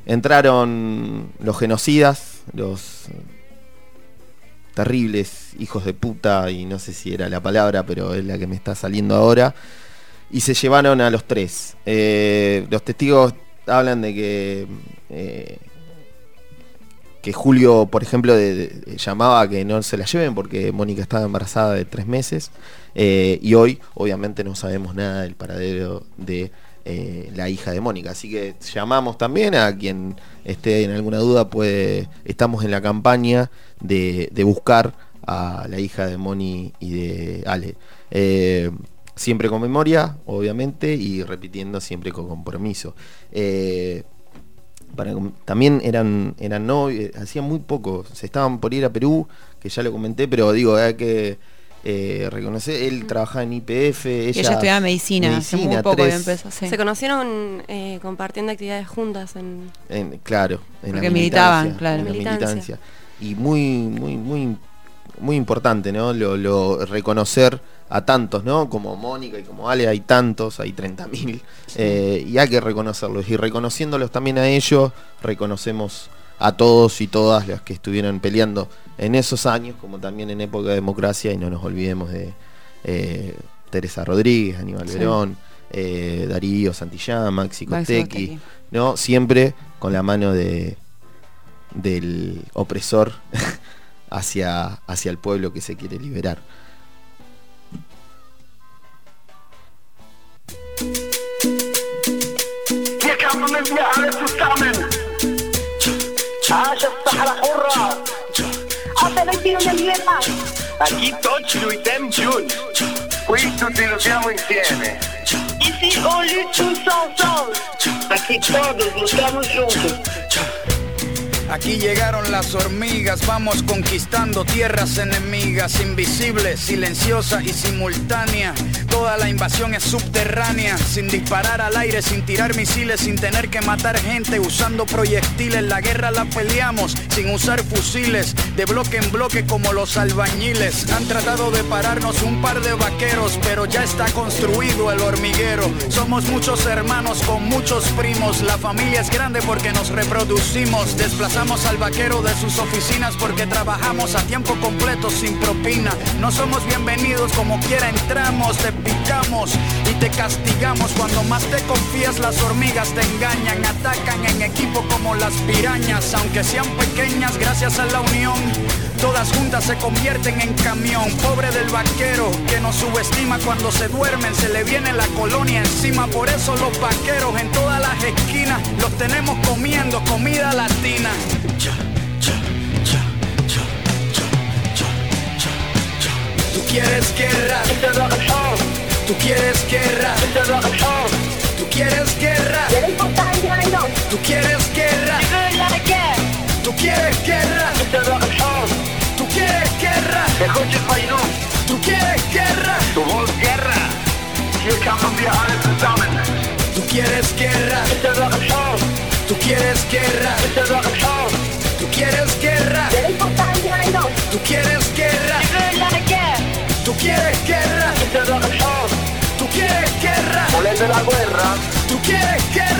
entraron los genocidas, los terribles hijos de puta, y no sé si era la palabra, pero es la que me está saliendo ahora, y se llevaron a los tres. Eh, los testigos hablan de que eh, que Julio, por ejemplo, llamaba a que no se la lleven porque Mónica estaba embarazada de tres meses eh, y hoy obviamente no sabemos nada del paradero de eh, la hija de Mónica. Así que llamamos también a quien esté en alguna duda, puede, estamos en la campaña de, buscar a la hija de Moni y de Ale. Eh, siempre con memoria, obviamente, y repitiendo siempre con compromiso. Para- también eran, eran novios, hacían muy poco, se estaban por ir a Perú, que ya lo comenté, pero digo, hay que eh, reconocer, él trabajaba en IPF, ella, ella estudiaba medicina, hace muy poco tres- empezó, sí. Se conocieron eh, compartiendo actividades juntas en... en- claro, en Porque la militaban, claro. en la Militancia. militancia. Y muy, muy, muy, muy importante, ¿no? Lo, lo- reconocer a tantos, ¿no? Como Mónica y como Ale, hay tantos, hay 30.000, eh, y hay que reconocerlos. Y reconociéndolos también a ellos, reconocemos a todos y todas las que estuvieron peleando en esos años, como también en época de democracia, y no nos olvidemos de eh, Teresa Rodríguez, Aníbal Sí. Verón, eh, Darío Santillán, Maxi Costequi. ¿no? Siempre con la mano de del opresor hacia, hacia el pueblo que se quiere liberar. Aquí lottiamo insieme. Aquí todos luchamos juntos. Aquí llegaron las hormigas, vamos conquistando tierras enemigas, invisible, silenciosa y simultánea. Toda la invasión es subterránea, sin disparar al aire, sin tirar misiles, sin tener que matar gente, usando proyectiles. La guerra la peleamos sin usar fusiles, de bloque en bloque como los albañiles. Han tratado de pararnos un par de vaqueros, pero ya está construido el hormiguero. Somos muchos hermanos con muchos primos, la familia es grande porque nos reproducimos. Desplazamos al vaquero de sus oficinas porque trabajamos a tiempo completo sin propina. No somos bienvenidos como quiera entramos, te picamos y te castigamos. Cuando más te confías las hormigas te engañan, atacan en equipo como las pirañas, aunque sean pequeñas gracias a la unión. Todas juntas se convierten en camión, pobre del vaquero que nos subestima cuando se duermen, se le viene la colonia encima. Por eso los vaqueros en todas las esquinas los tenemos comiendo comida latina. Tú quieres guerra, tú quieres guerra, tú quieres guerra, tú quieres guerra, tú quieres guerra, tú quieres guerra, tú quieres guerra, Du willst Guerra. Hier kämpfen wir alle zusammen. tú quieres guerra, tú quieres guerra, tú quieres guerra, tú quieres guerra, tú quieres guerra, tú quieres guerra, Volete la guerra? tú quieres guerra.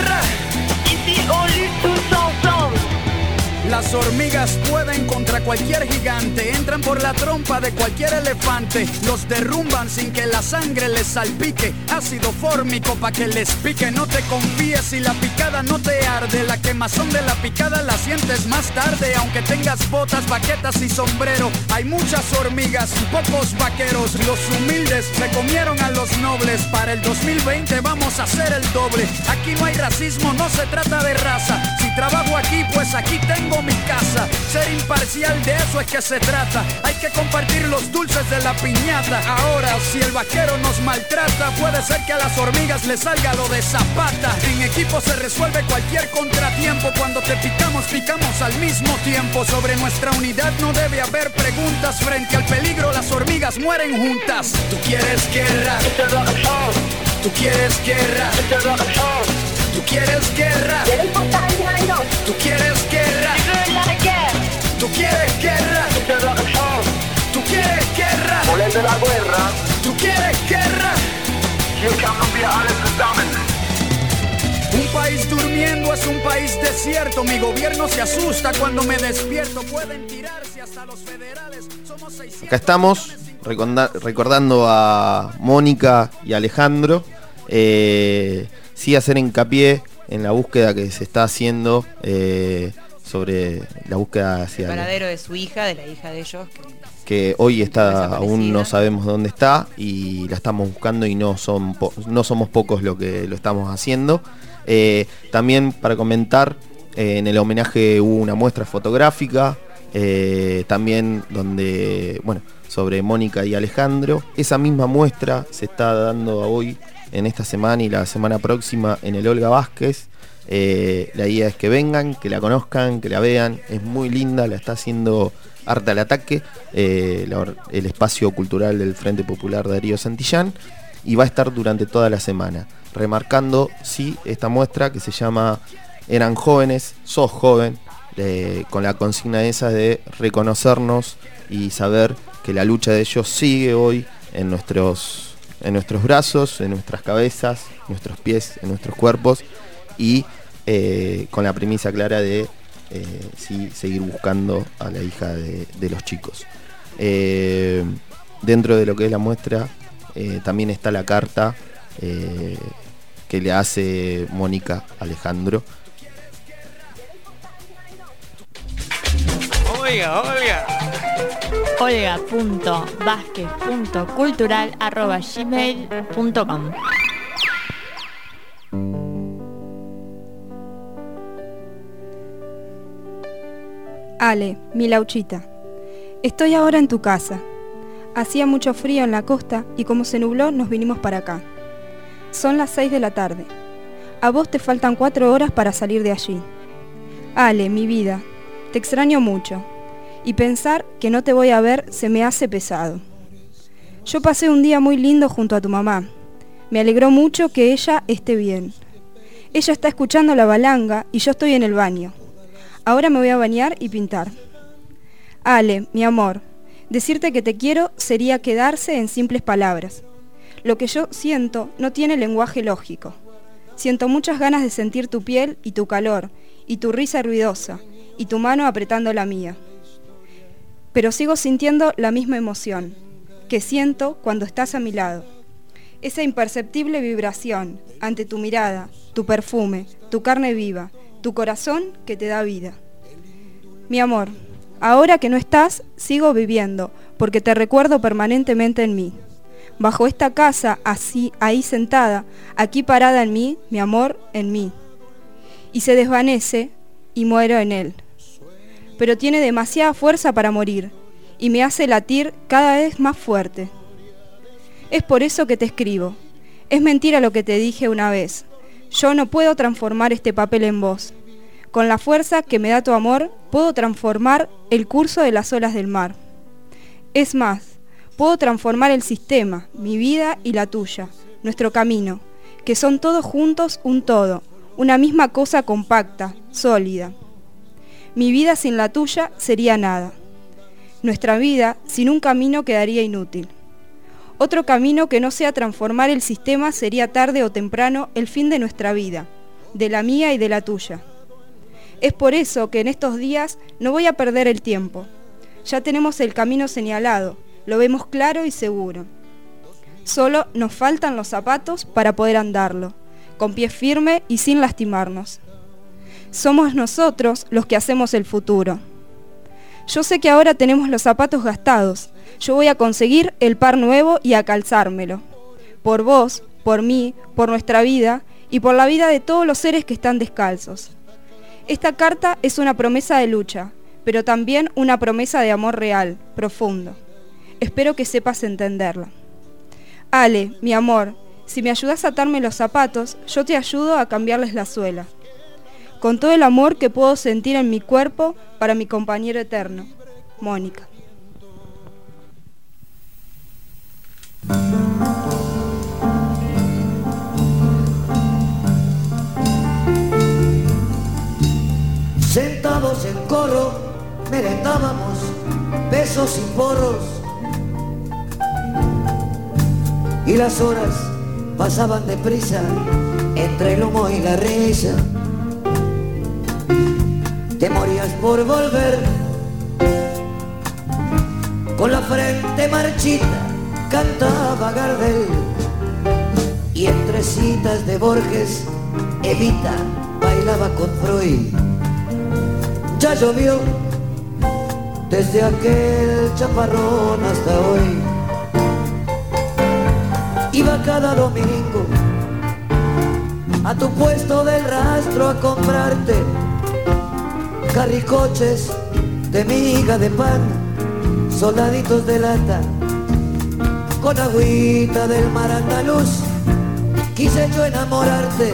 Las hormigas pueden contra cualquier gigante, entran por la trompa de cualquier elefante, los derrumban sin que la sangre les salpique, ácido fórmico pa' que les pique, no te confíes si la picada no te arde, la quemazón de la picada la sientes más tarde, aunque tengas botas, baquetas y sombrero, hay muchas hormigas y pocos vaqueros, los humildes se comieron a los nobles, para el 2020 vamos a hacer el doble, aquí no hay racismo, no se trata de raza, si trabajo aquí pues aquí tengo mi casa, ser imparcial de eso es que se trata, hay que compartir los dulces de la piñata, ahora si el vaquero nos maltrata, puede ser que a las hormigas les salga lo de zapata, en equipo se resuelve cualquier contratiempo, cuando te picamos picamos al mismo tiempo, sobre nuestra unidad no debe haber preguntas, frente al peligro las hormigas mueren juntas, tú quieres guerra, tú quieres guerra, tú quieres guerra, tú quieres tú quieres guerra, tú quieres guerra, Volete la guerra? tú quieres guerra. Hier kämpfen wir alle zusammen. Un país durmiendo es un país desierto. Mi gobierno se asusta cuando me despierto. Pueden tirarse hasta los federales. Somos 600 Acá estamos recorda- recordando a Mónica y Alejandro. Eh, sí hacer hincapié en la búsqueda que se está haciendo eh, sobre la búsqueda El hacia paradero de su hija, de la hija de ellos. que- que hoy está aún no sabemos dónde está y la estamos buscando y no son no somos pocos lo que lo estamos haciendo Eh, también para comentar eh, en el homenaje hubo una muestra fotográfica eh, también donde, bueno, sobre Mónica y Alejandro. Esa misma muestra se está dando hoy, en esta semana y la semana próxima en el Olga Vázquez. Eh, la idea es que vengan, que la conozcan, que la vean. Es muy linda, la está haciendo Arte al Ataque, eh, el espacio cultural del Frente Popular Darío Santillán. Y va a estar durante toda la semana. Remarcando, sí, esta muestra que se llama Eran jóvenes, sos joven, con la consigna esa de reconocernos y saber que la lucha de ellos sigue hoy en nuestros, en nuestros brazos, en nuestras cabezas, nuestros pies, en nuestros cuerpos y eh, con la premisa clara de eh, sí, seguir buscando a la hija de, de los chicos. Eh, dentro de lo que es la muestra eh, también está la carta eh, que le hace Mónica Alejandro. Oiga, oiga. olga.vázquez.cultural.gmail.com Ale, mi lauchita. Estoy ahora en tu casa. Hacía mucho frío en la costa y como se nubló nos vinimos para acá. Son las 6 de la tarde. A vos te faltan cuatro horas para salir de allí. Ale, mi vida, te extraño mucho. Y pensar que no te voy a ver se me hace pesado. Yo pasé un día muy lindo junto a tu mamá. Me alegró mucho que ella esté bien. Ella está escuchando la balanga y yo estoy en el baño. Ahora me voy a bañar y pintar. Ale, mi amor, decirte que te quiero sería quedarse en simples palabras. Lo que yo siento no tiene lenguaje lógico. Siento muchas ganas de sentir tu piel y tu calor, y tu risa ruidosa, y tu mano apretando la mía. Pero sigo sintiendo la misma emoción que siento cuando estás a mi lado. Esa imperceptible vibración ante tu mirada, tu perfume, tu carne viva, tu corazón que te da vida. Mi amor, ahora que no estás, sigo viviendo, porque te recuerdo permanentemente en mí. Bajo esta casa, así, ahí sentada, aquí parada en mí, mi amor, en mí. Y se desvanece y muero en él. Pero tiene demasiada fuerza para morir, y me hace latir cada vez más fuerte. Es por eso que te escribo. Es mentira lo que te dije una vez. Yo no puedo transformar este papel en voz. Con la fuerza que me da tu amor, puedo transformar el curso de las olas del mar. Es más, puedo transformar el sistema, mi vida y la tuya, nuestro camino, que son todos juntos un todo, una misma cosa compacta, sólida. Mi vida sin la tuya sería nada. Nuestra vida sin un camino quedaría inútil. Otro camino que no sea transformar el sistema sería tarde o temprano el fin de nuestra vida, de la mía y de la tuya. Es por eso que en estos días no voy a perder el tiempo. Ya tenemos el camino señalado, lo vemos claro y seguro. Solo nos faltan los zapatos para poder andarlo, con pie firme y sin lastimarnos. Somos nosotros los que hacemos el futuro. Yo sé que ahora tenemos los zapatos gastados. Yo voy a conseguir el par nuevo y a calzármelo. Por vos, por mí, por nuestra vida y por la vida de todos los seres que están descalzos. Esta carta es una promesa de lucha, pero también una promesa de amor real, profundo. Espero que sepas entenderla. Ale, mi amor, si me ayudas a atarme los zapatos, yo te ayudo a cambiarles la suela. Con todo el amor que puedo sentir en mi cuerpo para mi compañero eterno, Mónica. Sentados en corro, merendábamos besos y porros. Y las horas pasaban deprisa entre el humo y la risa. Te morías por volver con la frente marchita, cantaba Gardel. Y entre citas de Borges, Evita bailaba con Freud. Ya llovió desde aquel chaparrón hasta hoy. Iba cada domingo a tu puesto del rastro a comprarte carricoches de miga de pan, soldaditos de lata, con agüita del mar andaluz. Quise yo enamorarte,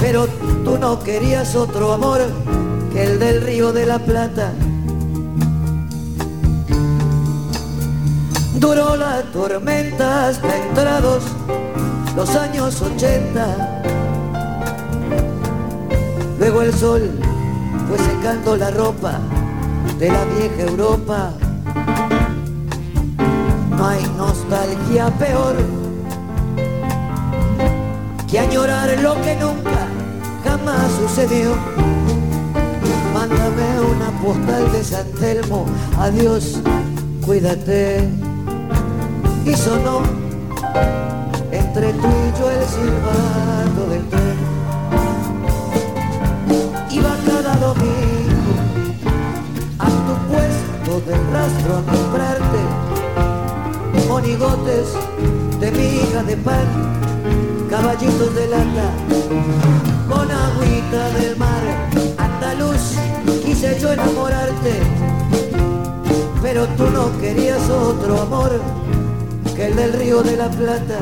pero tú no querías otro amor que el del río de la Plata. Duró la tormenta hasta entrados los años 80. Luego el sol fue secando la ropa de la vieja Europa. No hay nostalgia peor que añorar lo que nunca jamás sucedió. Mándame una postal de San Telmo, adiós, cuídate. Y sonó entre tú y yo el silbato del tren. Iba cada domingo a tu puesto del rastro a comprarte monigotes de miga de pan, caballitos de lata, con agüita del mar, andaluz, quise yo enamorarte, pero tú no querías otro amor que el del río de la Plata.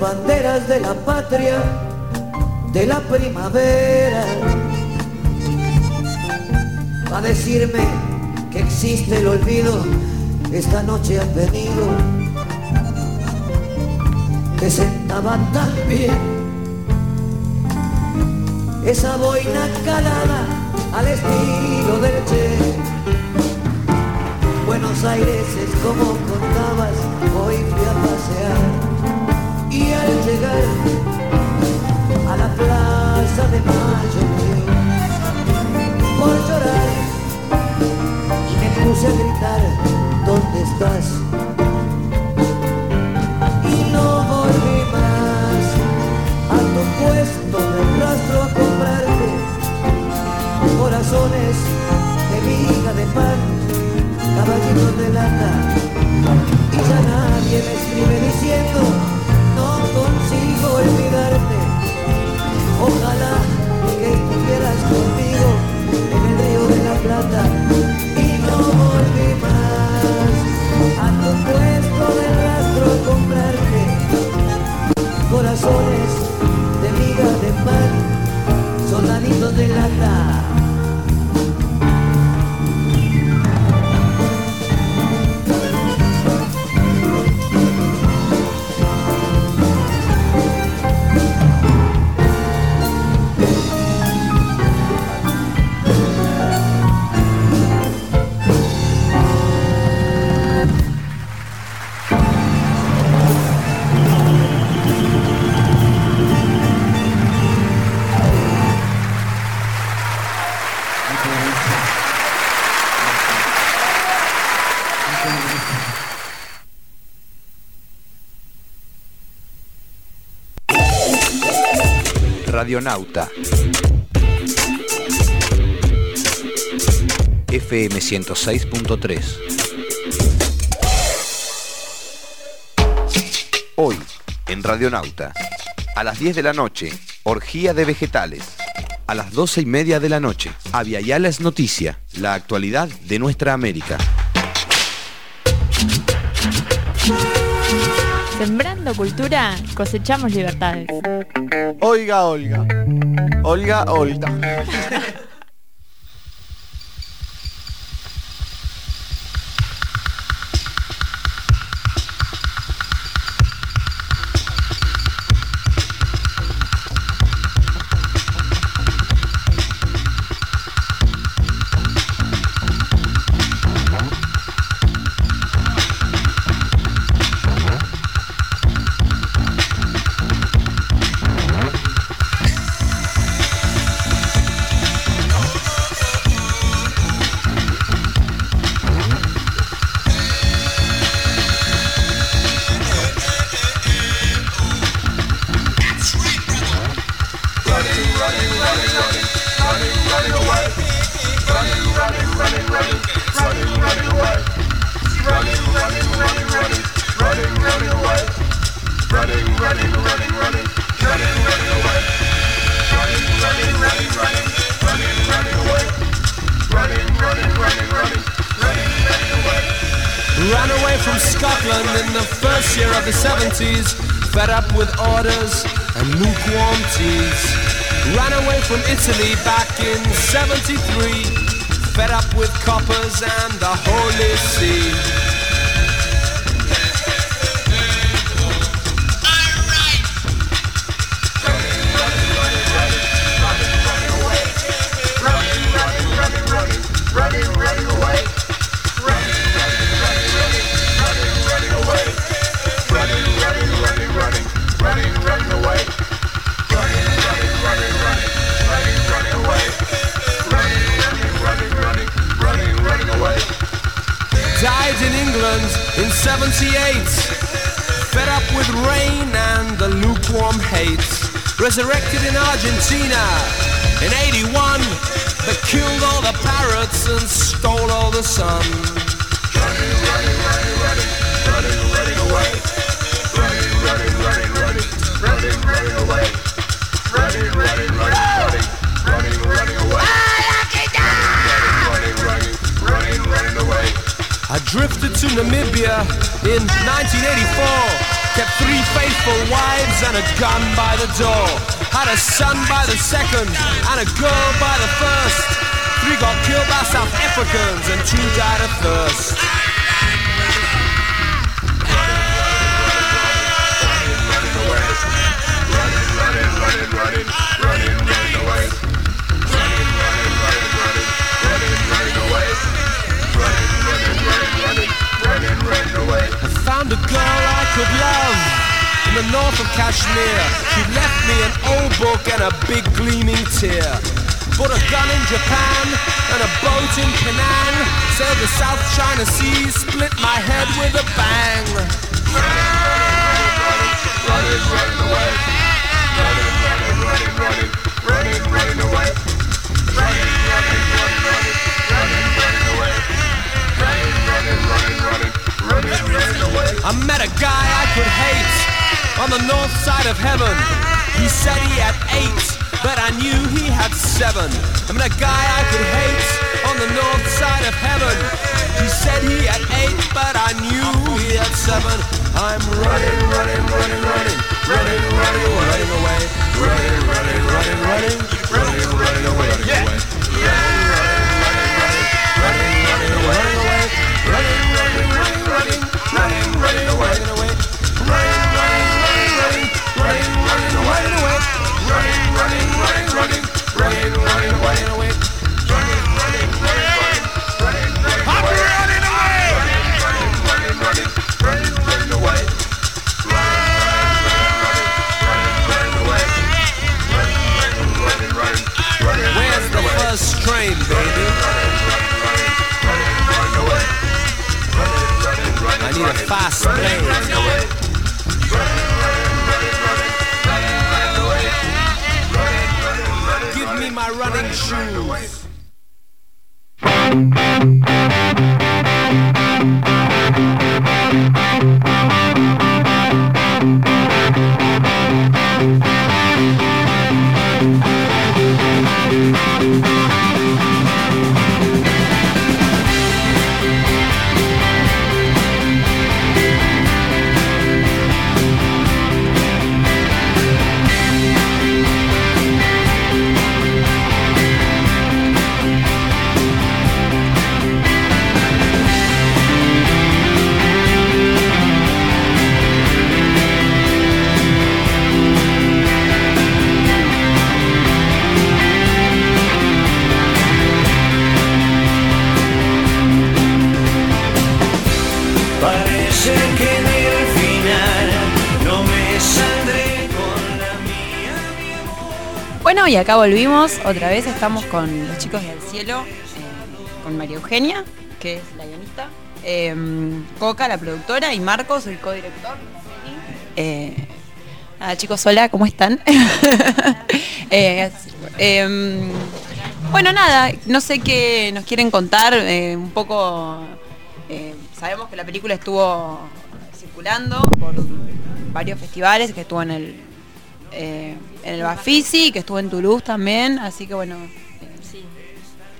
Banderas de la patria, de la primavera, a decirme que existe el olvido, esta noche han venido, que sentaban tan bien esa boina calada al estilo del Che. Buenos Aires es como contabas, hoy fui a pasear y al llegar a la plaza de Mayo. Por llorar y me puse a gritar ¿dónde estás? y no volví más. A tu puesto de rastro a comprarte corazones de miga de pan caballitos de lata. Y ya nadie me escribe diciendo olvidarte. Ojalá que estuvieras conmigo en el río de la Plata y no volví más a tu puesto de rastro a comprarte corazones de migas de pan, soldaditos de lata. Radionauta. FM 106.3. Hoy, en Radionauta, a las 10 de la noche, orgía de vegetales. A las 12 y media de la noche, Aviala es noticia, la actualidad de nuestra América. Sembrando cultura, cosechamos libertades. Oiga, Olga. Olga, Olga. Resurrected in Argentina in 81. But killed all the parrots and stole all the sun. Running, running, running, running, running, away. Running, running, running, running, running, away. Running. Running, running, running, running away. I drifted to Namibia in 1984. Kept three faithful wives and a gun by the door. Had a son by the second and a girl by the first. Three got killed by South Africans and two died of thirst. Love in the north of Kashmir. She left me an old book and a big gleaming tear. Bought a gun in Japan and a boat in Penang. Sailed the South China Sea, split my head with a bang. Running, running away. Running, running, running, running, running, running away. I met a guy I could hate on the north side of heaven. He said he had eight, but I knew he had seven. I met a guy I could hate on the north side of heaven. He said he had eight, but I knew he had seven. I'm running, running, running, running, running, running, running away. Running, running, running, running, running, running away. Running, running, away in the wind, running running, running, away, running, running, running, running, running away, running away. A fast plane. Give me my running shoes. Y acá volvimos. Otra vez estamos con los chicos del cielo, eh, con María Eugenia, que es la guionista, eh, Coca, la productora, y Marcos, el codirector. Eh, chicos, hola, ¿cómo están? Eh, eh, bueno, nada, no sé qué nos quieren contar, eh, un poco... sabemos que la película estuvo circulando por varios festivales, que estuvo en el en el Bafisi, que estuvo en Toulouse también, así que bueno. Sí.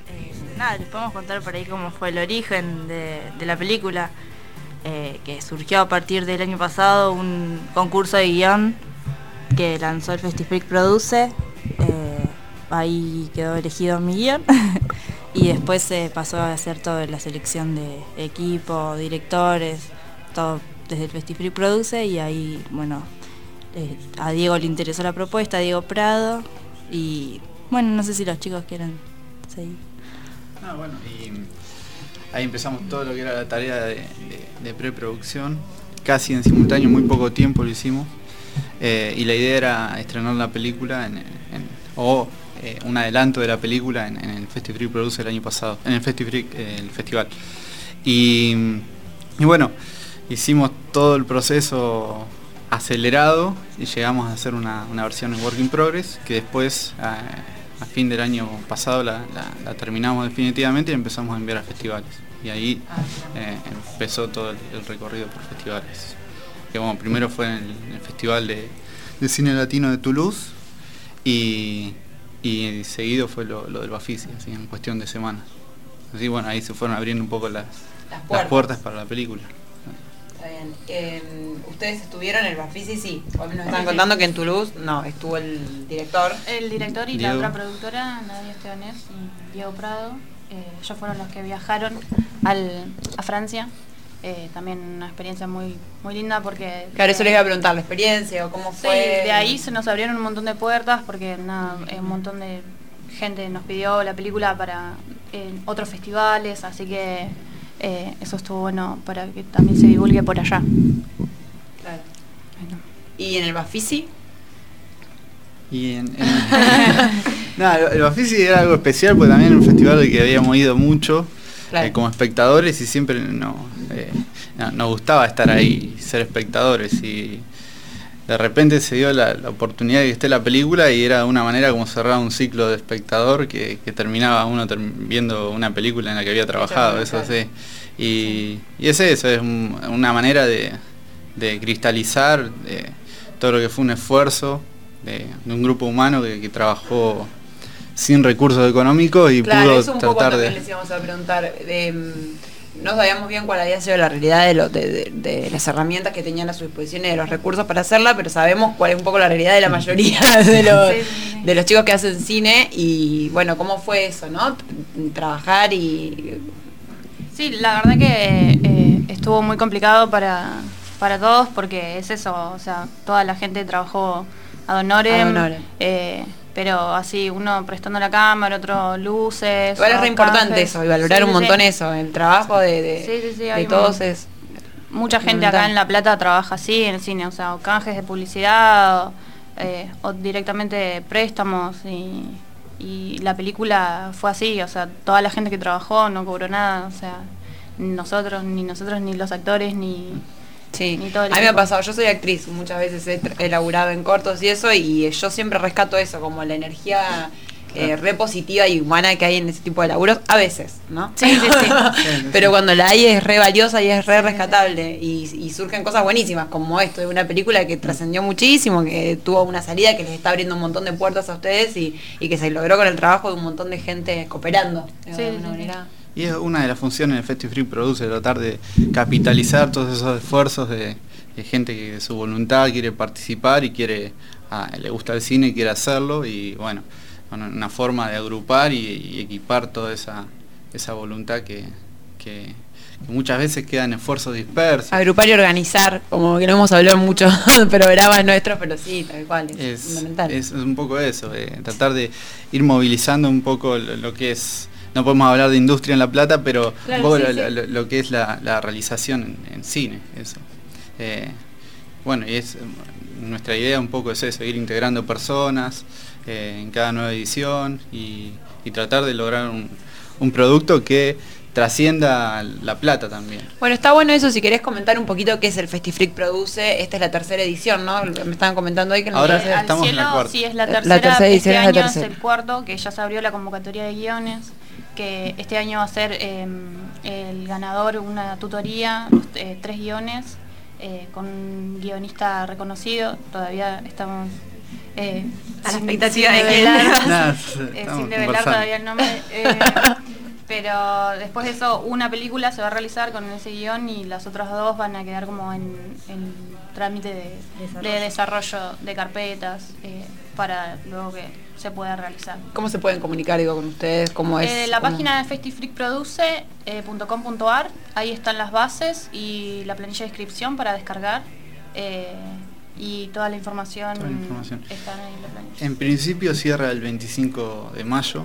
Eh, nada, les podemos contar por ahí cómo fue el origen de, la película. eh, que surgió a partir del año pasado un concurso de guion que lanzó el Festifreak Produce. Eh, ahí quedó elegido mi guion. y después se pasó a hacer toda la selección de equipo, directores, todo desde el Festifreak Produce y ahí, bueno, eh, a Diego le interesó la propuesta, a Diego Prado, y bueno, no sé si los chicos quieren seguir. Ah, bueno, y ahí empezamos todo lo que era la tarea de, de- de preproducción, casi en simultáneo, muy poco tiempo lo hicimos, eh, y la idea era estrenar la película en, en- o eh, un adelanto de la película en, el Festifreak Produce el año pasado, en el Festifreak, eh, el festival. Y, y bueno, hicimos todo el proceso acelerado y llegamos a hacer una, una versión en Work in Progress que después a, a fin del año pasado la, la- la terminamos definitivamente y empezamos a enviar a festivales. Y ahí eh, empezó todo el, el recorrido por festivales. Que bueno, primero fue en el, en el Festival de, de Cine Latino de Toulouse y, y seguido fue lo, lo del Bafisi, así en cuestión de semanas. Así bueno, ahí se fueron abriendo un poco las, las puertas. puertas para la película. Está bien. Eh, ¿Ustedes estuvieron en el Bafisi? Sí. Nos están contando que en Toulouse no, estuvo el director. El director y Diego. la otra productora, Nadia Estebanés y Diego Prado, eh, ellos fueron los que viajaron al, a Francia. Eh, también una experiencia muy muy linda porque... Claro, eso les iba a preguntar, la experiencia o cómo Sí, fue. de ahí se nos abrieron un montón de puertas porque nada, eh, un montón de gente nos pidió la película para en otros festivales, así que eh, eso estuvo bueno para que también se divulgue por allá. Claro. ¿Y en el Bafisi? Y en, en- Nada, el- el Bafisi era algo especial porque también era un festival al que habíamos ido mucho Claro. eh, como espectadores y siempre no, eh, no- nos gustaba estar ahí, ser espectadores y de repente se dio la, la oportunidad de que esté la película y era de una manera como cerrar un ciclo de espectador que, que terminaba uno viendo una película en la que había trabajado, eso sí. Y, y es eso, es un- una manera de, de cristalizar eh, todo lo que fue un esfuerzo de, de un grupo humano que, que trabajó sin recursos económicos y Claro, pudo eso un poco tratar de... les íbamos a preguntar. de, mm, no sabíamos bien cuál había sido la realidad de, lo- de, de- de las herramientas que tenían a su disposición y de los recursos para hacerla, pero sabemos cuál es un poco la realidad de la mayoría de los, de los chicos que hacen cine y bueno, ¿cómo fue eso, no? Trabajar y... Sí, la verdad que eh, estuvo muy complicado para, para todos porque es eso, o sea, toda la gente trabajó ad honorem, Ad honorem. eh, pero así uno prestando la cámara, otro luces. Igual es re importante eso y valorar Sí, un sí, montón sí. eso, el trabajo de, de, Sí, sí, sí, de todos es... Mucha gente acá en La Plata trabaja así en el cine, o sea, o canjes de publicidad o, eh, o directamente préstamos y, y la película fue así, o sea, toda la gente que trabajó no cobró nada, o sea, nosotros, ni nosotros, ni los actores, ni, Sí. A mí me ha pasado, yo soy actriz, muchas veces he, laburado en cortos y eso, y yo siempre rescato eso, como la energía eh, re positiva y humana que hay en ese tipo de laburos, a veces, ¿no? Sí, sí, sí. Pero cuando la hay es re valiosa y es re rescatable, y, y surgen cosas buenísimas, como esto de una película que trascendió muchísimo, que tuvo una salida que les está abriendo un montón de puertas a ustedes y, y que se logró con el trabajo de un montón de gente cooperando. de Sí, alguna manera. Y es una de las funciones del Festi Free Produce, tratar de capitalizar todos esos esfuerzos de, de gente que de su voluntad quiere participar y quiere ah, le gusta el cine y quiere hacerlo y bueno, una forma de agrupar y, y equipar toda esa, esa voluntad que, que- que muchas veces quedan esfuerzos dispersos. Agrupar y organizar, como que no hemos hablado mucho programas nuestros, pero sí, tal cual, es, es, fundamental. es un poco eso, eh, tratar de ir movilizando un poco lo, lo que es, no podemos hablar de industria en La Plata, pero Claro, un poco sí, lo, sí. lo- lo que es la, la realización en, en cine, eso. Eh, bueno, y es nuestra idea un poco es eso, ir integrando personas eh, en cada nueva edición y, y tratar de lograr un, un producto que trascienda La Plata también. Bueno, está bueno eso, si querés comentar un poquito qué es el Festifreak Produce, esta es la tercera edición, ¿no? Me estaban comentando ahí que en la Ahora tercera- Al estamos en la cielo, cuarta. sí, es la La tercera. tercera edición este es la año tercera. es el cuarto, que ya se abrió la convocatoria de guiones, que este año va a ser eh, el ganador una tutoría, eh, tres guiones, eh, con un guionista reconocido. Todavía estamos eh, A la expectativa sin de que- eh, estamos sin develar todavía el nombre. eh, Pero después de eso, una película se va a realizar con ese guion y las otras dos van a quedar como en, en trámite de desarrollo de, desarrollo de carpetas eh, para luego que se pueda realizar. ¿Cómo se pueden comunicar digo, con ustedes? ¿Cómo es? Eh, la ¿Cómo? página de festifreakproduce.com.ar, ahí están las bases y la planilla de inscripción para descargar. eh, y toda la información, Toda la información. está ahí en la planilla. En principio cierra el 25 de mayo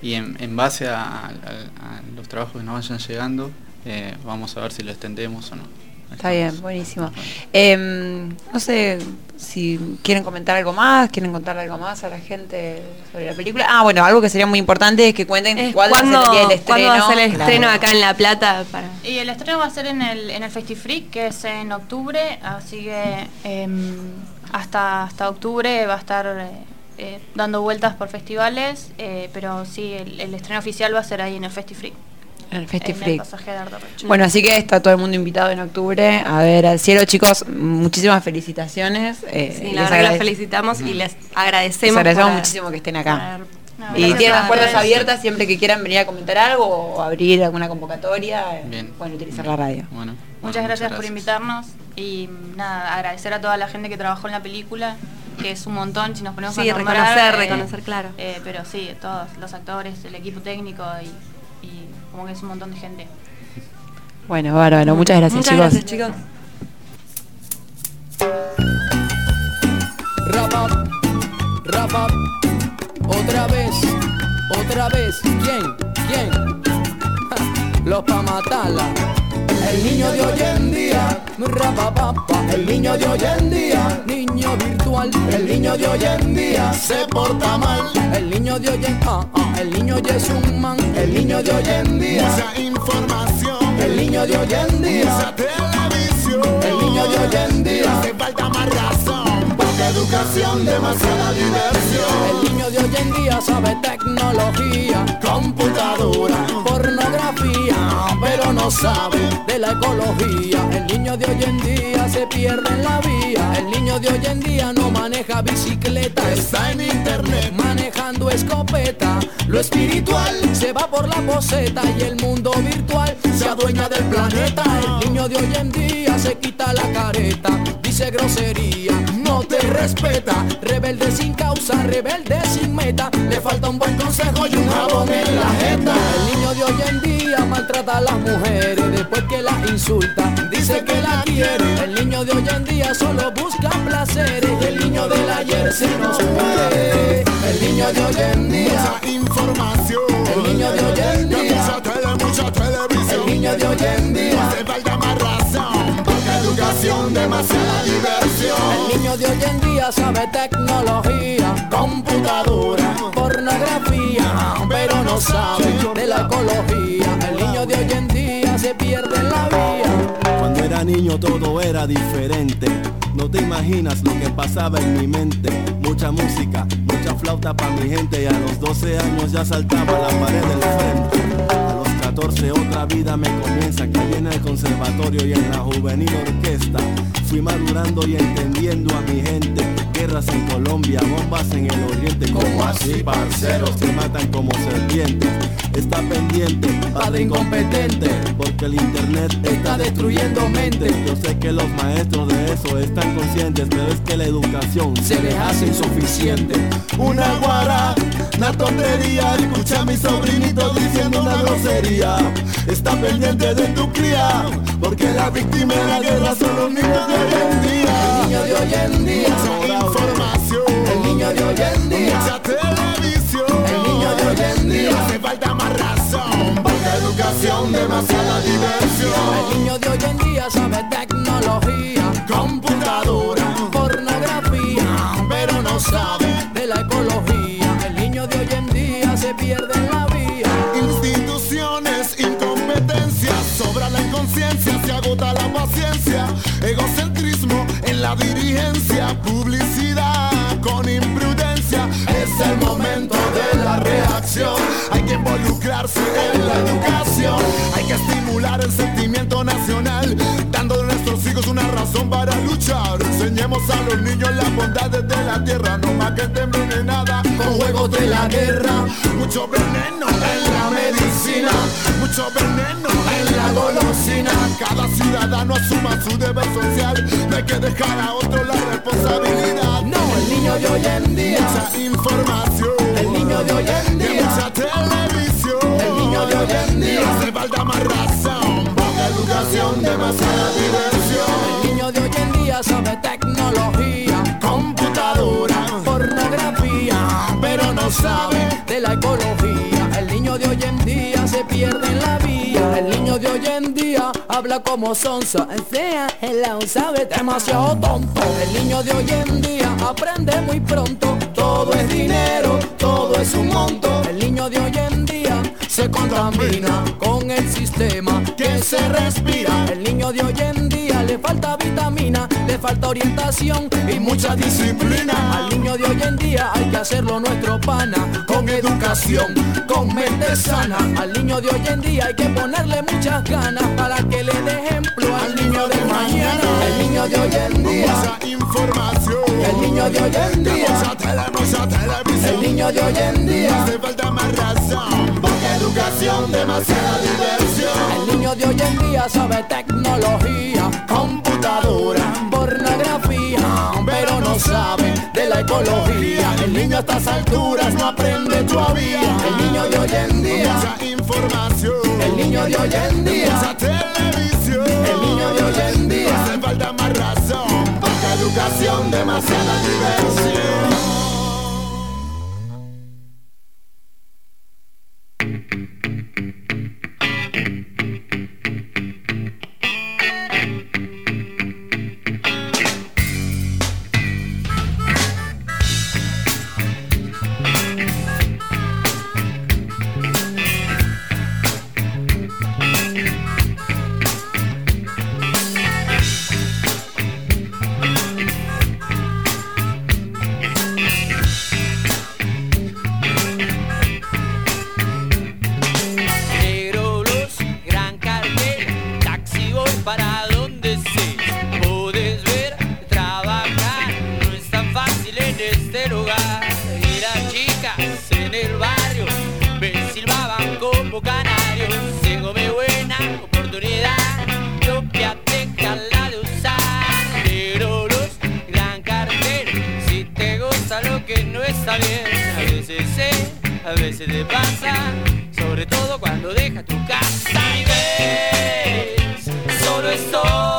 y en, en base a, a- a los trabajos que nos vayan llegando, eh, vamos a ver si lo extendemos o no. Está bien, buenísimo. Em, no sé si quieren comentar algo más, quieren contarle algo más a la gente sobre la película. Ah, bueno, algo que sería muy importante es que cuenten Es cuándo va a ser el estreno. ¿Cuándo va a ser el Claro. estreno acá en La Plata? Para... Y el estreno va a ser en el, en el Festifreak, que es en octubre, así que em, hasta, hasta octubre va a estar eh, eh, dando vueltas por festivales, eh, pero sí, el, el estreno oficial va a ser ahí en el Festifreak. En el Roche. Bueno, así que está todo el mundo invitado en octubre a ver al cielo, chicos. Muchísimas felicitaciones. eh, Sí, les la verdad felicitamos y les les agradecemos. agradecemos muchísimo que estén acá. No, y tienen las puertas abiertas siempre que quieran venir a comentar algo o abrir alguna convocatoria. eh, Bien. Pueden utilizar la radio. Bueno, Muchas gracias, por invitarnos y nada, agradecer a toda la gente que trabajó en la película, que es un montón, si nos ponemos Sí, a nombrar, reconocer, eh, reconocer, claro. eh, pero sí, todos los actores, el equipo técnico y, y como que es un montón de gente. Bueno, bárbaro. Muchas gracias, Muchas chicos. gracias, chicos. Rap up, rap up, otra vez, otra vez. ¿Quién? ¿Quién? Ja, Los pa' matarla. El niño de hoy en día, rapapapa, el niño de hoy en día, niño virtual, el niño de hoy en día se porta mal. El niño de hoy en ah, ah, el niño ya es un man, el niño de hoy en día, Mucha información, el niño de hoy en día, mucha televisión. el niño de hoy en día. Hace falta más razón, poca educación, demasiada diversión. El niño de hoy en día sabe tecnología, computadora, pornografía, sabe de la ecología. El niño de hoy en día se pierde en la vía. El niño de hoy en día no maneja bicicleta, está en internet manejando escopeta. Lo espiritual se va por la poseta y el mundo virtual se adueña del planeta. El niño de hoy en día se quita la careta, dice grosería, te respeta. Rebelde sin causa, rebelde sin meta. Le falta un buen consejo y un jabón en la jeta. El niño de hoy en día maltrata a las mujeres después que las insulta. Dice que la quiere. El niño de hoy en día solo busca placeres. Y el niño del ayer se nos muere. El niño de hoy en día. Mucha información, El niño de hoy en día. mucha tele, mucha televisión. El niño de hoy en día. Demasiada diversión. El niño de hoy en día sabe tecnología, computadora, pornografía, pero no sabe de la ecología. El niño de hoy en día se pierde en la vía. Cuando era niño todo era diferente. No te imaginas lo que pasaba en mi mente. Mucha música, mucha flauta para mi gente. Y a los 12 años ya saltaba la pared del frente. A los 14 otra vida me comienza. Caí en el conservatorio y en la juvenil orquesta. Fui madurando y entendiendo a mi gente. Guerras en Colombia, bombas en el oriente. Como así, parceros que matan como serpientes. Está pendiente, padre incompetente. Porque el internet está destruyendo mentes. Yo sé que los maestros de eso están conscientes. Pero es que la educación se les hace insuficiente. Una guara, una tontería Escucha a mi sobrinito diciendo una grosería Está pendiente de tu cría Porque la víctima de la guerra son los niños de hoy en día de hoy en niño de hoy en día. Mucha televisión. El niño de hoy en día. Hace falta más razón. Poca educación, demasiada diversión. El niño de hoy en día sabe tecnología, computadora, pornografía, pero no sabe de la ecología. El niño de hoy en día se pierde en la vía. Instituciones, incompetencia, sobra la inconsciencia, se agota la paciencia, egocentrismo en la dirigencia, publicidad hay que involucrarse en la educación, hay que estimular el sentimiento nacional, dando a nuestros hijos una razón para luchar, enseñemos a los niños las bondades de la tierra, no más que envenenada, con juegos de la guerra. Mucho veneno en la medicina, mucho veneno en la golosina. Cada ciudadano asuma su deber social, no hay que dejar a otro la responsabilidad. No, el niño de hoy en día, mucha información. El niño de hoy en día, mucha televisión. El niño de hoy en día, hace falta más razón. Poca educación, demasiada diversión. El niño de hoy en día sabe tecnología, computadora, pornografía, pero no sabe de la ecología. El niño de hoy en día se pierde en la vía. El niño de hoy en día habla como sonso. Sea hello, sabe demasiado tonto. El niño de hoy en día aprende muy pronto. Todo es dinero, todo es un monto. El niño de hoy en día se contamina con el sistema que se respira. El niño de hoy en día le falta vitamina, le falta orientación y mucha disciplina. Al niño de hoy en día hay que hacerlo nuestro pana, con educación, con mente sana. Al niño de hoy en día hay que ponerle muchas ganas para que le dé ejemplo al niño de mañana. El niño de hoy en día, información. el niño de hoy en día, el niño de hoy en día. Hace falta más razón, poca educación, demasiada diversión. El niño de hoy en día sabe tecnología, Pornografía, pero no sabe de la ecología. El niño a estas alturas no aprende todavía. El niño de hoy en día, mucha información. el niño de hoy en día, Mucha televisión. el niño de hoy en día. Hace falta más razón, poca educación, demasiada diversión. A veces sé, a veces te pasa sobre todo cuando deja tu casa y ves, solo estoy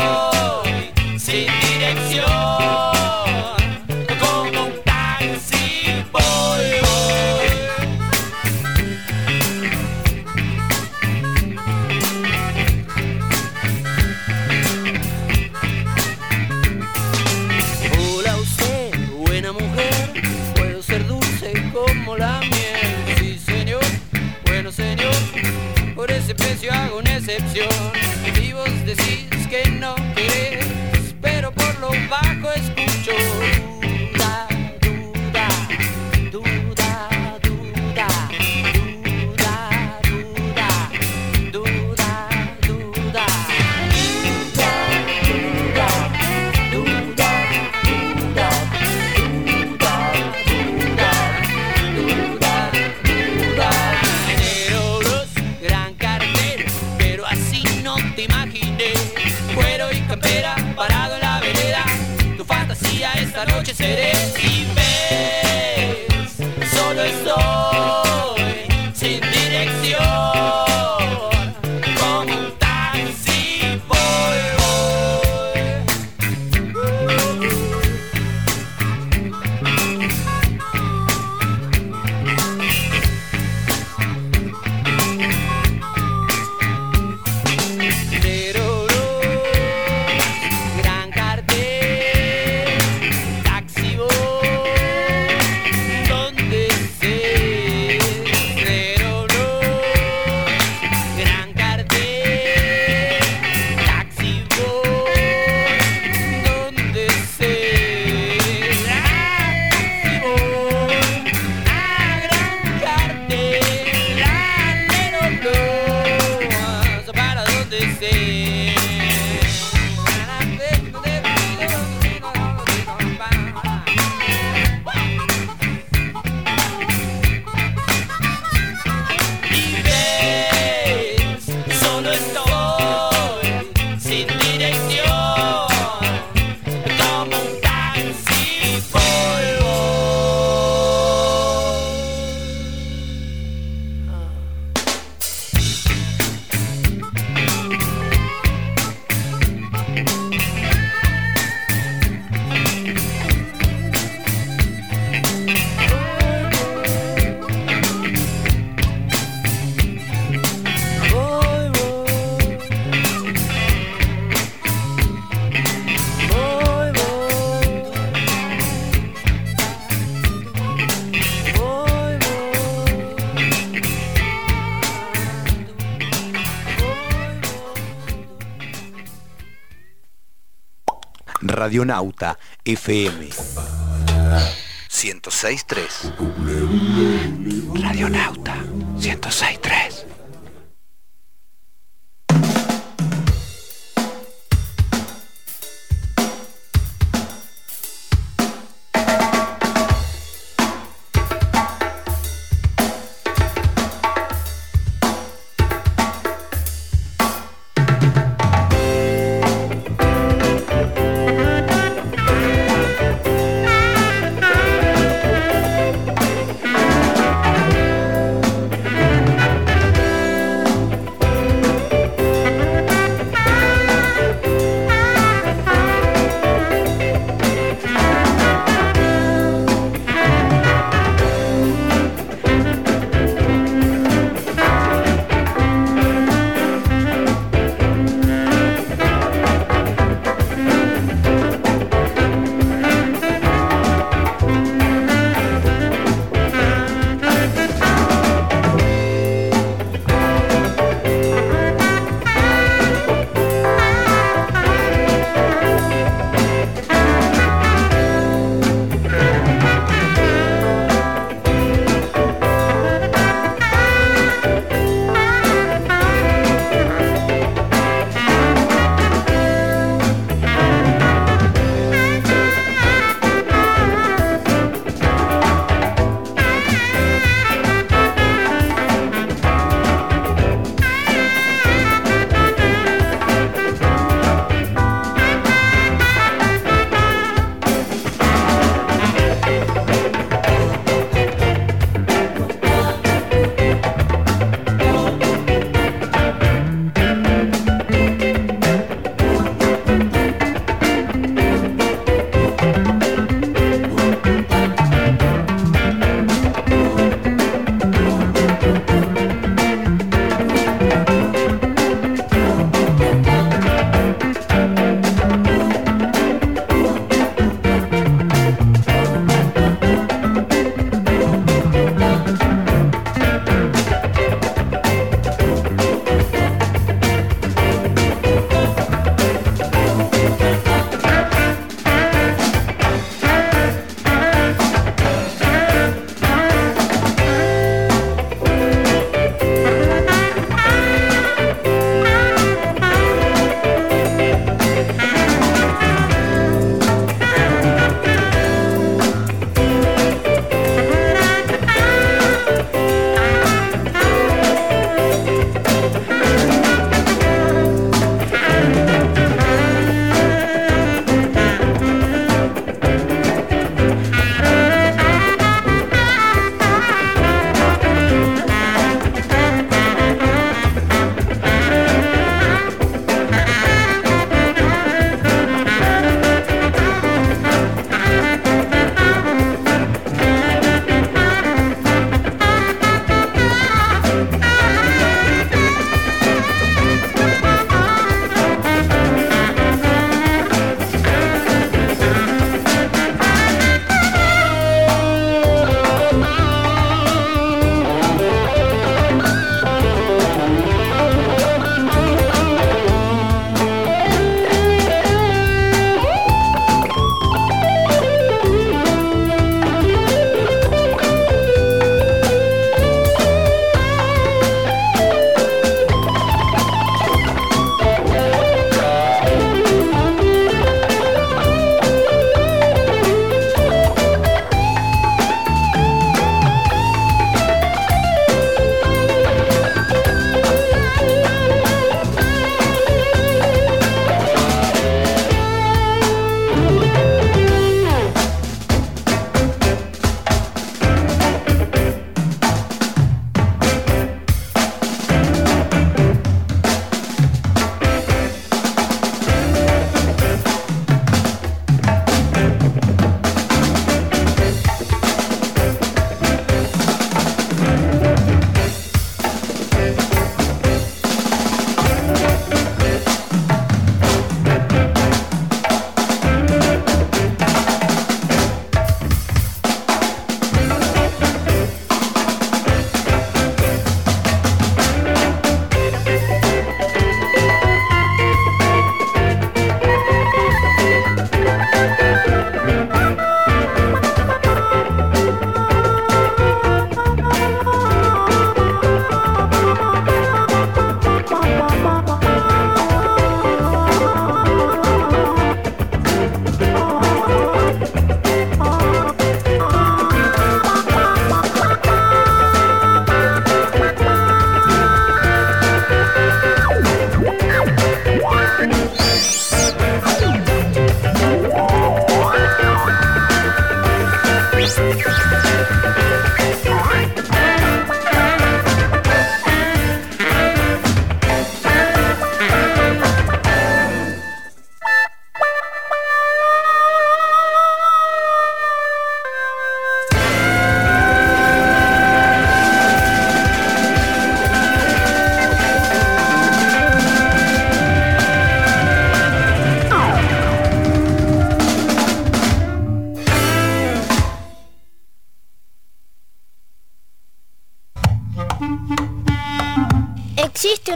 Radionauta FM 106.3 Radionauta 106.3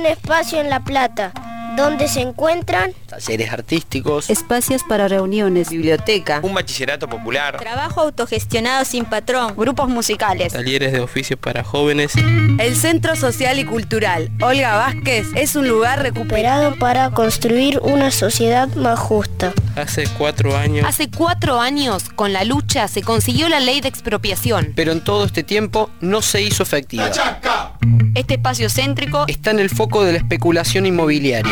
un espacio en La Plata donde se encuentran talleres artísticos, espacios para reuniones, biblioteca, un bachillerato popular, trabajo autogestionado sin patrón, grupos musicales, talleres de oficios para jóvenes. El Centro Social y Cultural Olga Vázquez es un lugar recuperado para construir una sociedad más justa. Hace cuatro años. Hace cuatro años, con la lucha, se consiguió la ley de expropiación. Pero en todo este tiempo no se hizo efectiva. Este espacio céntrico está en el foco de la especulación inmobiliaria.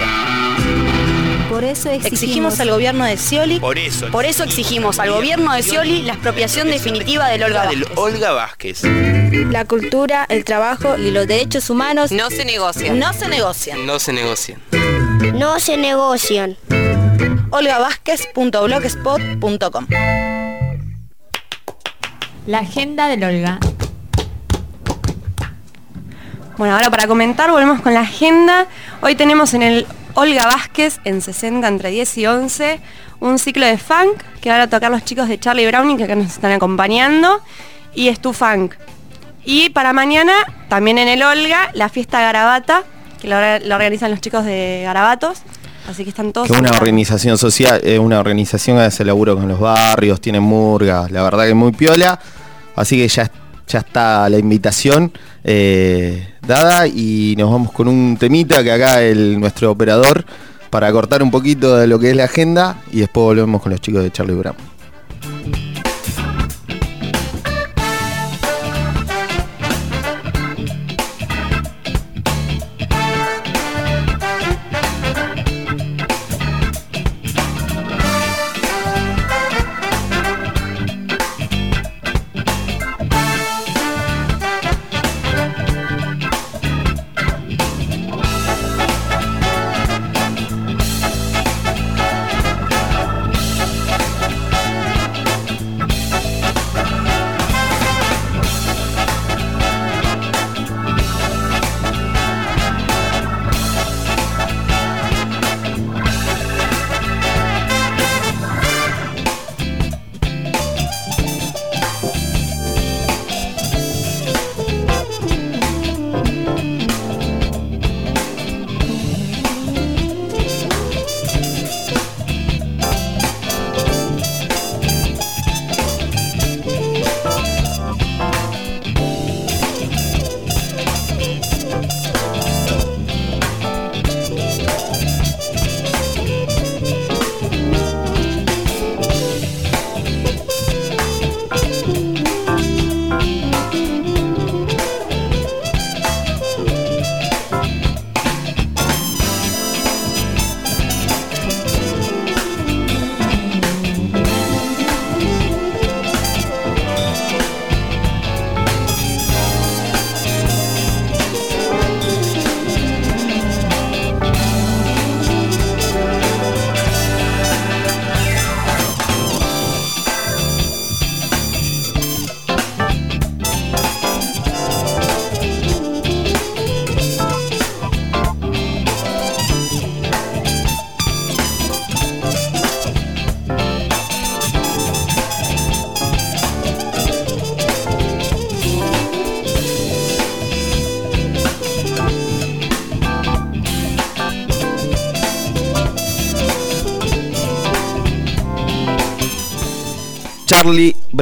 Por eso exigimos, exigimos, al gobierno de Scioli. Por eso. Por eso exigimos al gobierno de Scioli la expropiación definitiva del Olga del Vázquez. Olga Vázquez. La cultura, el trabajo y los derechos humanos no se negocian. No se negocian. No se negocian. No se negocian. olgavázquez.blogspot.com La agenda del Olga. Bueno, ahora para comentar volvemos con la agenda. Hoy tenemos en el Olga Vázquez en 60 entre 10 y 11 un ciclo de funk que van a tocar los chicos de Charlie Browning que acá nos están acompañando y es tu funk. Y para mañana también en el Olga la fiesta Garabata que la, la organizan los chicos de Garabatos. Así que están todos. Que una organización social, eh, una organización que hace laburo con los barrios, tiene murgas, la verdad que es muy piola. Así que ya, ya está la invitación eh, dada y nos vamos con un temita que acá el nuestro operador para cortar un poquito de lo que es la agenda y después volvemos con los chicos de Charlie Brown.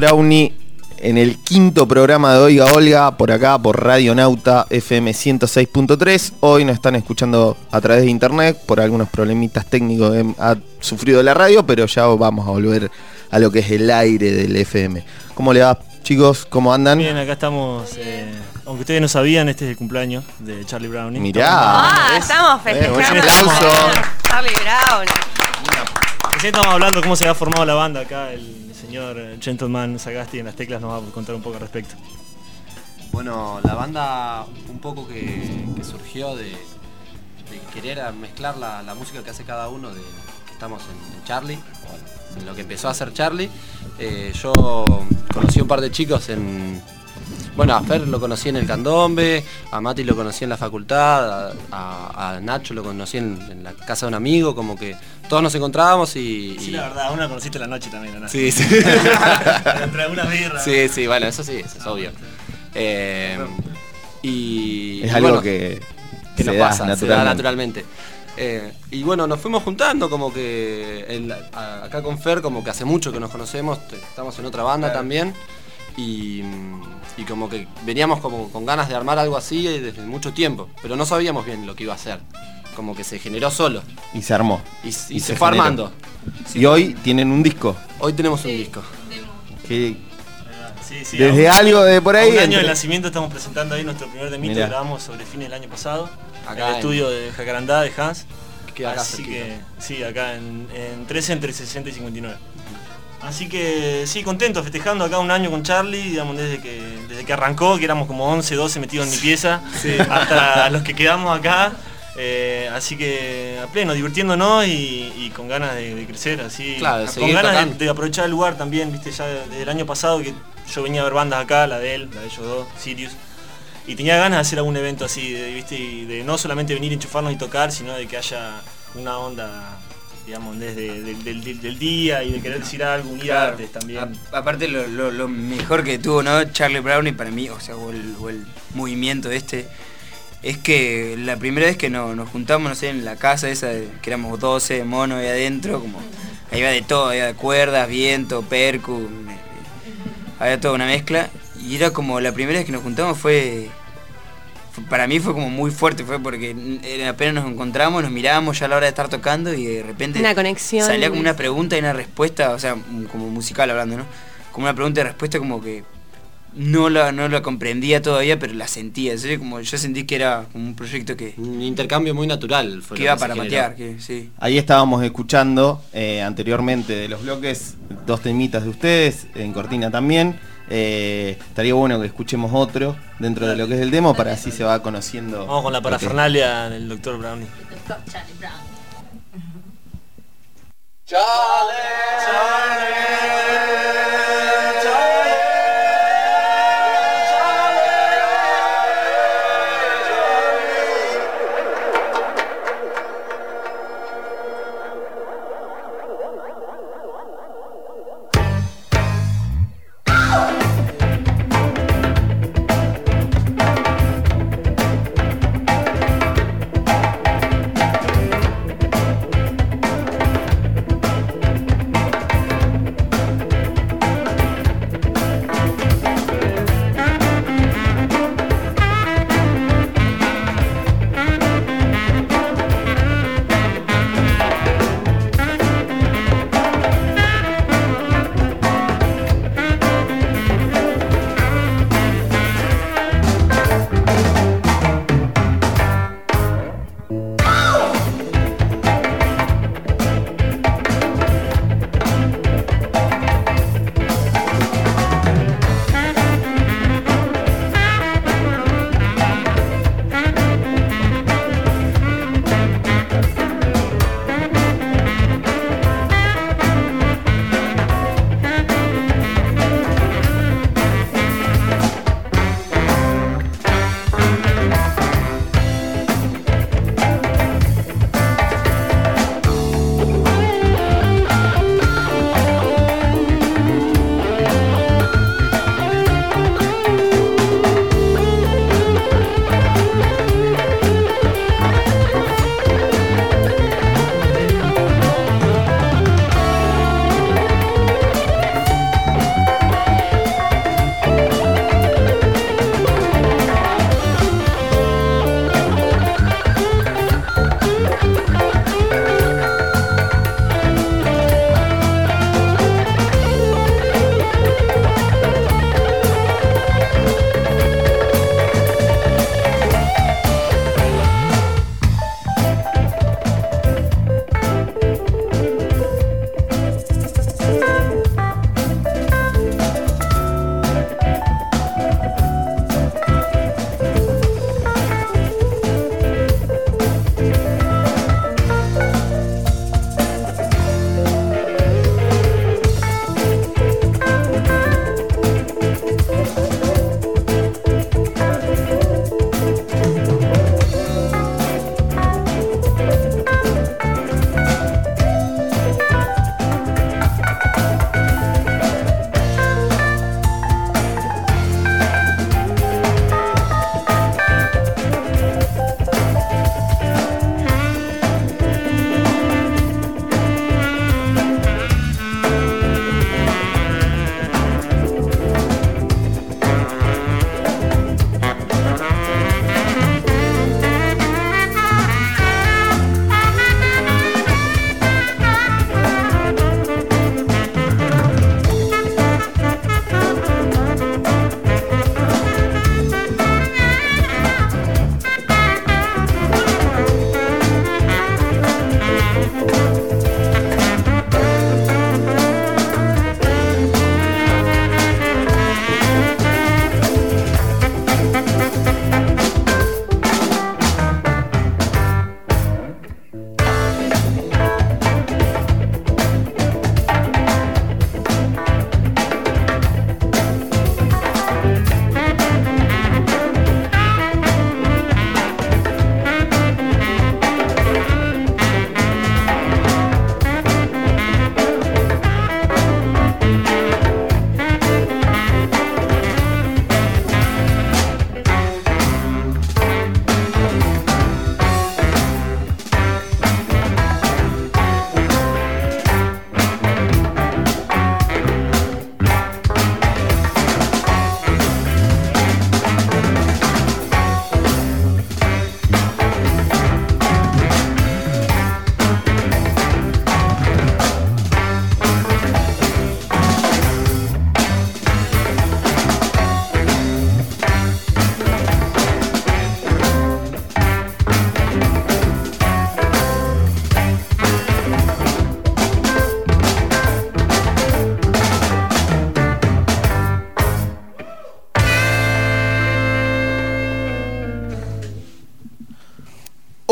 Brownie en el quinto programa de Oiga Olga, por acá, por Radio Nauta FM 106.3. Hoy nos están escuchando a través de internet por algunos problemitas técnicos que ha sufrido la radio, pero ya vamos a volver a lo que es el aire del FM. ¿Cómo le va, chicos? ¿Cómo andan? Bien, acá estamos. eh, aunque ustedes no sabían, este es el cumpleaños de Charlie Browning. Mirá. Ah, estamos festejando. un aplauso. Charlie Brown. Recién estábamos hablando cómo se había formado la banda acá. El señor eh, Gentleman Sagasti en las teclas nos va a contar un poco al respecto. Bueno, la banda un poco que, surgió de, querer mezclar la, música que hace cada uno de que estamos en, Charlie, en lo que empezó a hacer Charlie. Eh, yo conocí un par de chicos en. Bueno, a Fer lo conocí en el candombe, a Mati lo conocí en la facultad, a, a- a Nacho lo conocí en, en la casa de un amigo, como que todos nos encontrábamos y. Sí, y- la verdad, una conociste la noche también, ¿o ¿no? Sí, sí. Entre algunas birras. Sí, sí, bueno, eso sí, eso es obvio. Eh, y. Es y algo bueno, que, que Se nos da pasa, se da naturalmente. naturalmente. Eh, y bueno, nos fuimos juntando como que el- a- acá con Fer, como que hace mucho que nos conocemos, te- estamos en otra banda también. Y, y como que veníamos como con ganas de armar algo así desde mucho tiempo, pero no sabíamos bien lo que iba a hacer. Como que se generó solo. Y se armó. Y, y Y se, se fue generó. armando. Y hoy tienen un disco. Hoy tenemos un disco. Que Sí, sí, Desde un- algo de por ahí, Un año entre- de nacimiento estamos presentando ahí nuestro primer demito que grabamos sobre fines del año pasado. Acá en el en- estudio de Jacarandá de Hans. Que acá Así cerquita. que, sí, acá en, en 13 entre 60 y 59. Así que sí, contento, festejando acá un año con Charlie, digamos, desde que, desde que arrancó, que éramos como 11, 12 metidos en mi pieza, Sí. hasta los que quedamos acá. Eh, así que a pleno, divirtiéndonos y, y con ganas de, de crecer, así. Claro, con ganas de, aprovechar el lugar también, viste, ya desde el año pasado que yo venía a ver bandas acá, la de él, la de ellos dos, Sirius. Y tenía ganas de hacer algún evento así, de, ¿viste? y de no solamente venir a enchufarnos y tocar, sino de que haya una onda, digamos, desde del, del- del- del día y de querer decir algo, unir Claro. artes también. A- aparte lo, lo- lo mejor que tuvo ¿no? Charlie Brown y para mí, o sea, o el, o el movimiento este, es que la primera vez que no- nos juntamos, no sé, en la casa esa, de- que éramos 12 monos ahí adentro, como ahí va de todo, había cuerdas, viento, percu, había toda una mezcla. Y era como la primera vez que nos juntamos fue- para mí fue como muy fuerte, fue porque apenas nos encontramos, nos mirábamos ya a la hora de estar tocando y de repente Una conexión. salía como una pregunta y una respuesta, o sea, como musical hablando, ¿no? Como una pregunta y respuesta como que no la, no la comprendía todavía, pero la sentía. ¿sí? Como yo sentí que era como un proyecto que, Un intercambio muy natural. Fue que iba que para matear, que sí. Ahí estábamos escuchando eh, anteriormente de los bloques dos temitas de ustedes, en Cortina también. Eh, estaría bueno que escuchemos otro dentro de lo que es el demo para así se va conociendo. Vamos con la parafernalia del Dr. Brownie. Charlie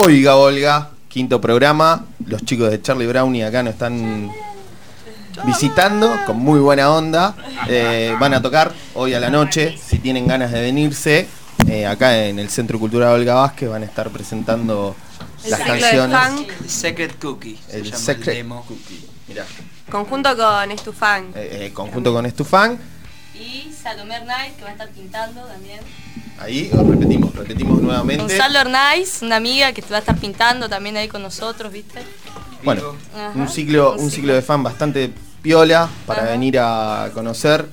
Oiga, Olga, quinto programa. Los chicos de Charlie Brown y acá nos están visitando con muy buena onda. Eh, van a tocar hoy a la noche, si tienen ganas de venirse. eh, acá en el Centro Cultural Olga Vázquez van a estar presentando El las canciones. funk. Secret Cookie. se El llama Secret demo. Mirá, Conjunto con Estufan. eh, eh, conjunto con Estufan. Y Salomé Night, que va a estar pintando también. Ahí repetimos, repetimos nuevamente. Gonzalo Hernaiz, una amiga que te va a estar pintando también ahí con nosotros, ¿viste? Bueno, Ajá. un ciclo, un ciclo de fan bastante piola para venir a conocer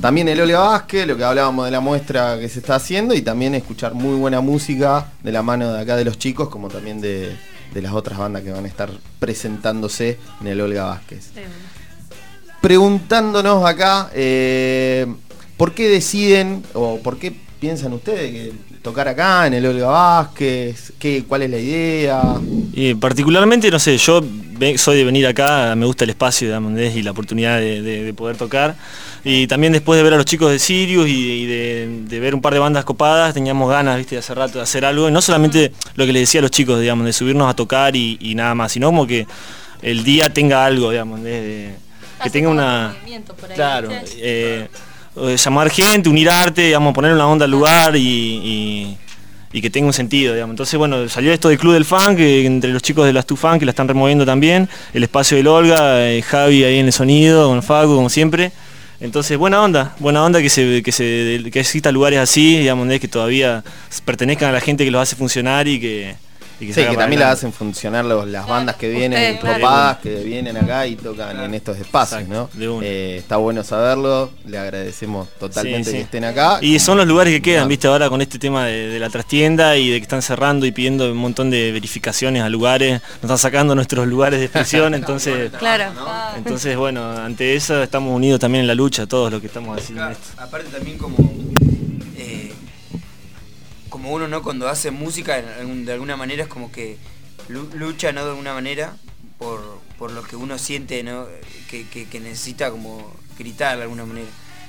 también el Olga Vázquez, lo que hablábamos de la muestra que se está haciendo y también escuchar muy buena música de la mano de acá de los chicos, como también de, de las otras bandas que van a estar presentándose en el Olga Vázquez. Preguntándonos acá, eh, ¿por qué deciden o por qué piensan ustedes que tocar acá en el Olga Vázquez? ¿Qué, ¿Cuál es la idea? Y particularmente, no sé, yo soy de venir acá, me gusta el espacio ¿entendés? y la oportunidad de, de- de poder tocar. Y también después de ver a los chicos de Sirius y, de, de ver un par de bandas copadas, teníamos ganas, viste, de hace rato de hacer algo. Y no solamente lo que les decía a los chicos, digamos, de subirnos a tocar y, y nada más, sino como que el día tenga algo, digamos, de- de- que tenga una... Claro, eh, eh, llamar gente, unir arte, digamos, poner una onda al lugar y, y- y que tenga un sentido, digamos. Entonces, bueno, salió esto del Club del que entre los chicos de las Tu Fan, que la están removiendo también, el espacio del Olga, eh, Javi ahí en el sonido, con Facu, como siempre. Entonces, buena onda, buena onda que se, que se que exista lugares así, digamos, que todavía pertenezcan a la gente que los hace funcionar y que, y Sí, salga que también la hacen funcionar los- las bandas que vienen copadas, que vienen acá y tocan en estos espacios, ¿no? Eh, está bueno saberlo, le agradecemos totalmente Sí, sí. que estén acá. Y son los lugares que quedan, viste, ahora con este tema de, de la trastienda y de que están cerrando y pidiendo un montón de verificaciones a lugares, nos están sacando nuestros lugares de expresión, entonces, Claro. entonces bueno, ante eso estamos unidos también en la lucha, todos los que estamos haciendo esto. Aparte también como como uno no cuando hace música de alguna manera es como que lu- lucha no de alguna manera por, por lo que uno siente ¿no? que, que- necesita como gritar de alguna manera.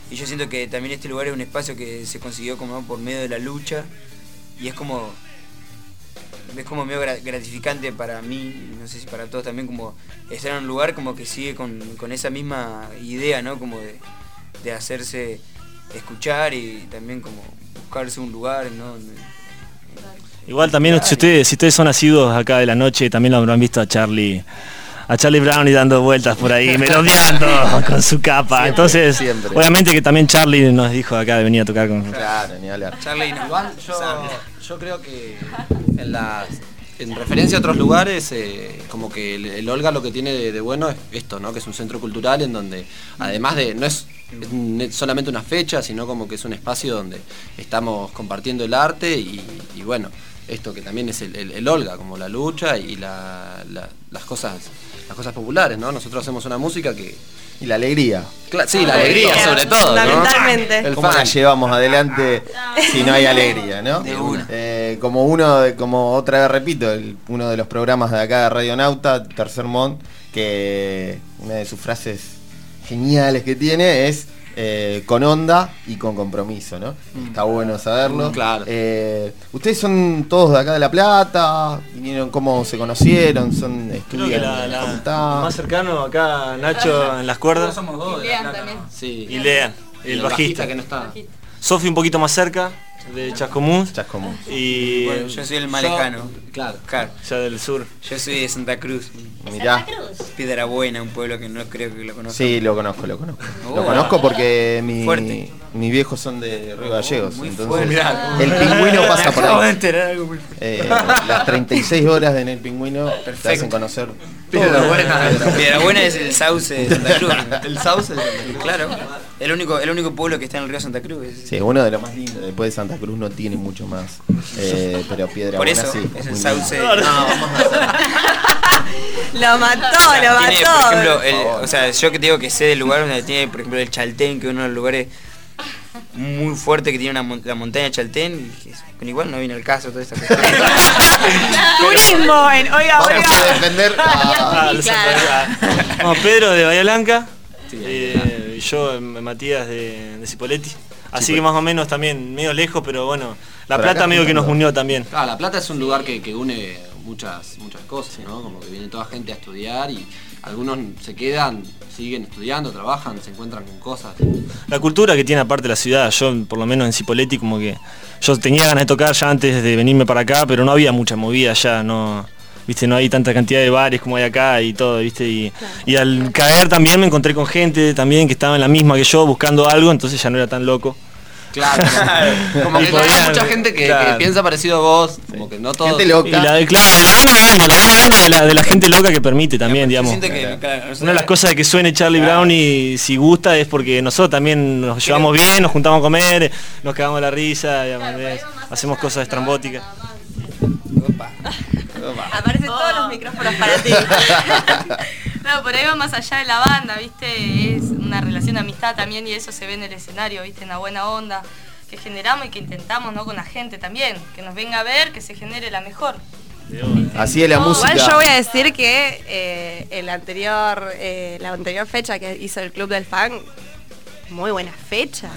Y yo siento que también este lugar es un espacio que se consiguió como por medio de la lucha y es como es como medio gra- gratificante para mí, no sé si para todos también, como estar en un lugar como que sigue con, con esa misma idea, ¿no? Como de, de hacerse escuchar y también como buscarse un lugar, ¿no? Donde- Igual también si ustedes, si ustedes son asiduos acá de la noche, también lo habrán visto a Charlie, a Charlie Brown y dando vueltas por ahí, merodeando con su capa. Siempre, Entonces, siempre. obviamente que también Charlie nos dijo acá de venir a tocar con Claro, ni hablar. Charlie, Igual yo, yo creo que en las en referencia a otros lugares, eh, como que el, el Olga lo que tiene de, bueno es esto, ¿no? Que es un centro cultural en donde, además de, no es, solamente una fecha, sino como que es un espacio donde estamos compartiendo el arte y, bueno, esto que también es el, el- Olga, como la lucha y la- la- las cosas las cosas populares, ¿no? Nosotros hacemos una música que... Y la alegría. Cla- sí, la alegría, sobre todo, ¿no? Fundamentalmente. El ¿Cómo la fan. llevamos adelante si no hay alegría, no? De una. Eh, como uno, de- como otra vez repito, el- uno de los programas de acá de Radio Nauta, Tercer Mont, que una de sus frases geniales que tiene es eh, con onda y con compromiso, ¿no? Está bueno saberlo. Mm, claro. Eh, Ustedes son todos de acá de La Plata, vinieron cómo se conocieron, son Creo estudian que la, en la la- facultad. lo más cercano acá, Nacho en las cuerdas. somos dos. Y Lean también. Sí. Y Lean, el bajista. que no está. Sofi un poquito más cerca, de Chascomús. Chascomús. Y Bueno, yo soy el más yo- lejano. Claro. Claro. Ya del sur. Yo soy de Santa Cruz. Mirá. Piedra Buena, un pueblo que no creo que lo conozca. Sí, lo conozco, lo conozco. Oh. Lo conozco porque mi, Fuerte. mis viejos son de Río Gallegos. muy entonces. Mirá. el pingüino pasa por ahí. enterar algo muy Eh, las 36 horas de en el pingüino te hacen conocer. Piedra. Buena, Piedra Buena es el sauce de Santa Cruz. El sauce de Santa Cruz. Claro. El único, el único pueblo que está en el río Santa Cruz. es- Sí, es uno de los más lindos. Después de Santa Cruz no tiene mucho más. Eh, pero Piedra Por Buena eso, sí. es el sauce. No, vamos Lo mató, O sea, lo tiene, mató. por ejemplo, el- o sea, yo que te digo que sé del lugar donde tiene, por ejemplo, el Chaltén, que es uno de los lugares muy fuerte que tiene una, la montaña de Chaltén, y pero igual no viene al caso toda esta cuestión. Turismo en Oiga Vamos Oiga. a defender a- Ah, los Santa- No, Pedro de Bahía Blanca, eh, y yo eh, Matías de, de Cipoletti. Así que más o menos también medio lejos, pero bueno, La Plata acá medio que nos unió también. Ah, La Plata es un lugar que, que une muchas, muchas cosas, ¿no? Como que viene toda gente a estudiar y algunos se quedan, siguen estudiando, trabajan, se encuentran con cosas. La cultura que tiene aparte la ciudad, yo por lo menos en Cipolletti como que yo tenía ganas de tocar ya antes de venirme para acá, pero no había mucha movida ya, no viste, no hay tanta cantidad de bares como hay acá y todo, viste, y, y al caer también me encontré con gente también que estaba en la misma que yo buscando algo, entonces ya no era tan loco. Claro, como que hay mucha gente que, piensa parecido a vos, como que no todo. Y la de, claro, la buena onda, la buena onda de la, de la gente loca que permite también, digamos. siento que, claro, Una de las cosas de que suene Charlie Brown y si gusta es porque nosotros también nos llevamos bien, nos juntamos a comer, nos cagamos la risa, hacemos cosas estrambóticas. Aparecen todos los micrófonos para ti. no, por ahí va más allá de la banda, ¿viste? Es una relación de amistad también y eso se ve en el escenario, ¿viste? Una buena onda que generamos y que intentamos, ¿no? Con la gente también, que nos venga a ver, que se genere la mejor. Así es la música. Igual yo voy a decir que eh, el anterior, eh, la anterior fecha que hizo el Club del Fan, muy buena fecha.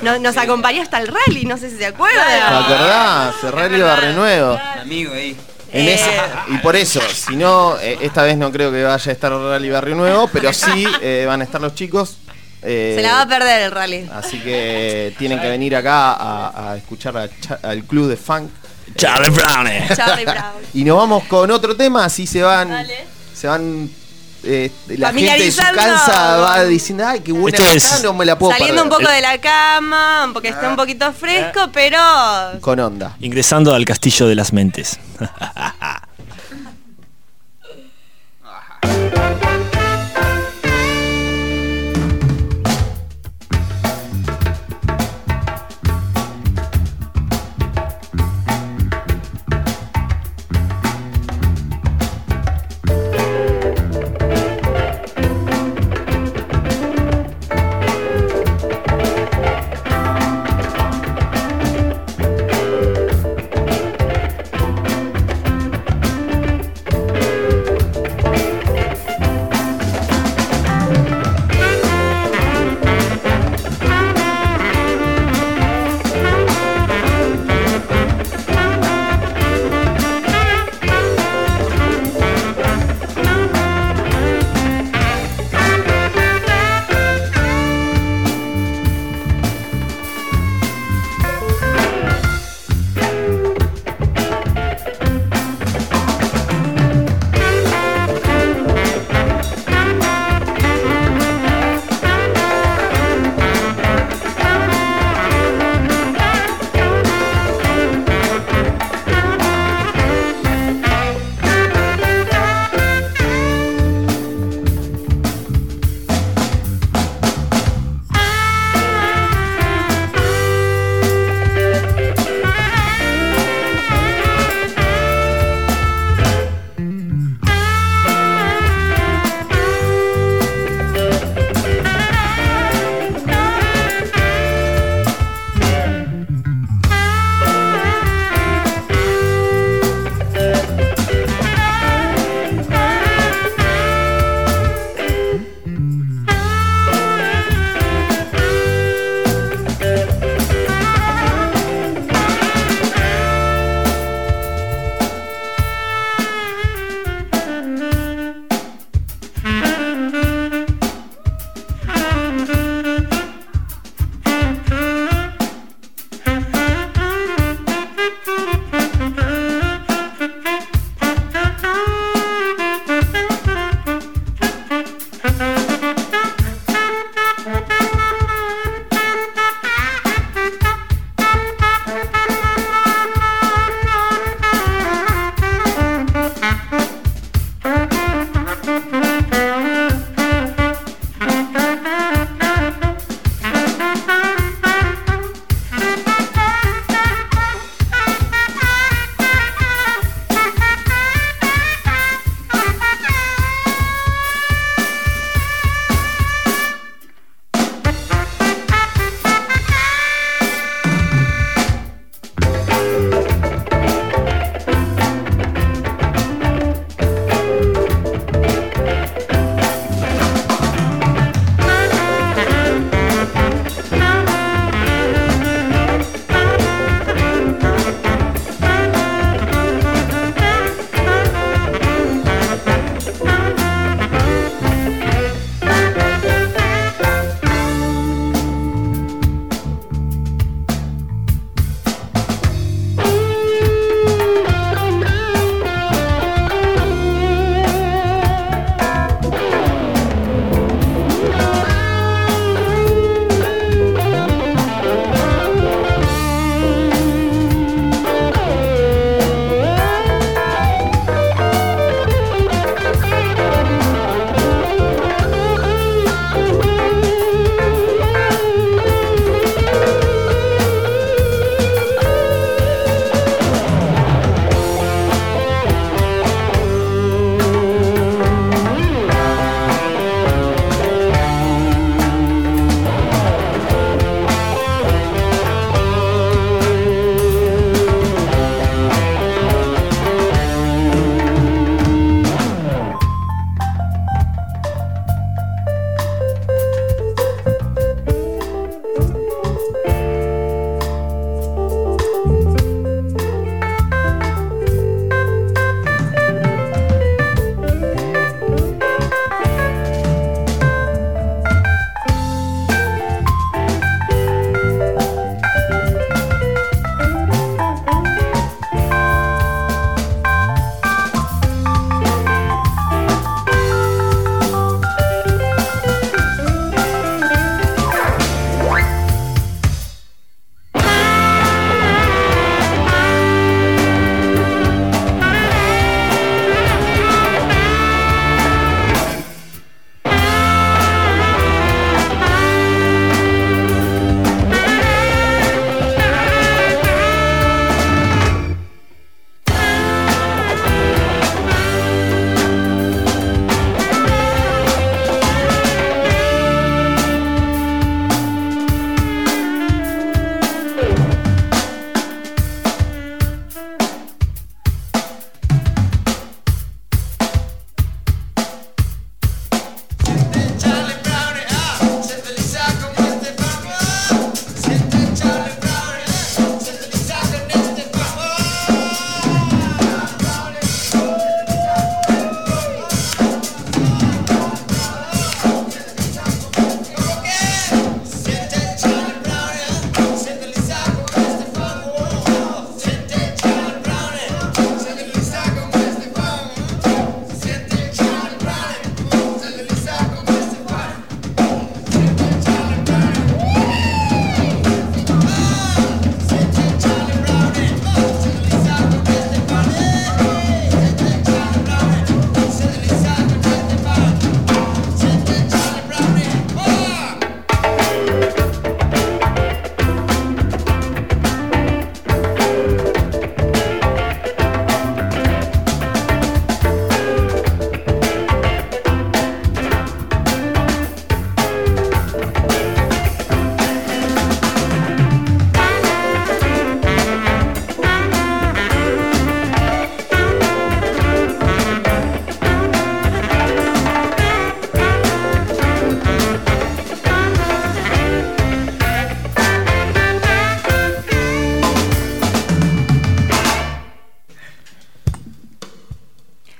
No- nos acompañó hasta el rally, no sé si se ¿Te acuerdan. acordás? Cerrar el Barrio Nuevo. amigo ahí. En ese- y por eso, si no, eh, esta vez no creo que vaya a estar Rally Barrio Nuevo, pero sí eh, van a estar los chicos. eh, Se la va a perder el rally. Así que tienen que venir acá a, a escuchar a al club de funk. Charlie Brown. Charlie Brown. Y nos vamos con otro tema, así se van. Se van. Eh, la gente de su casa va diciendo, ay, qué buena Esto está, es- no me la puedo Saliendo un perder". poco de la cama, porque está un poquito fresco, pero Con onda. Ingresando al castillo de las mentes.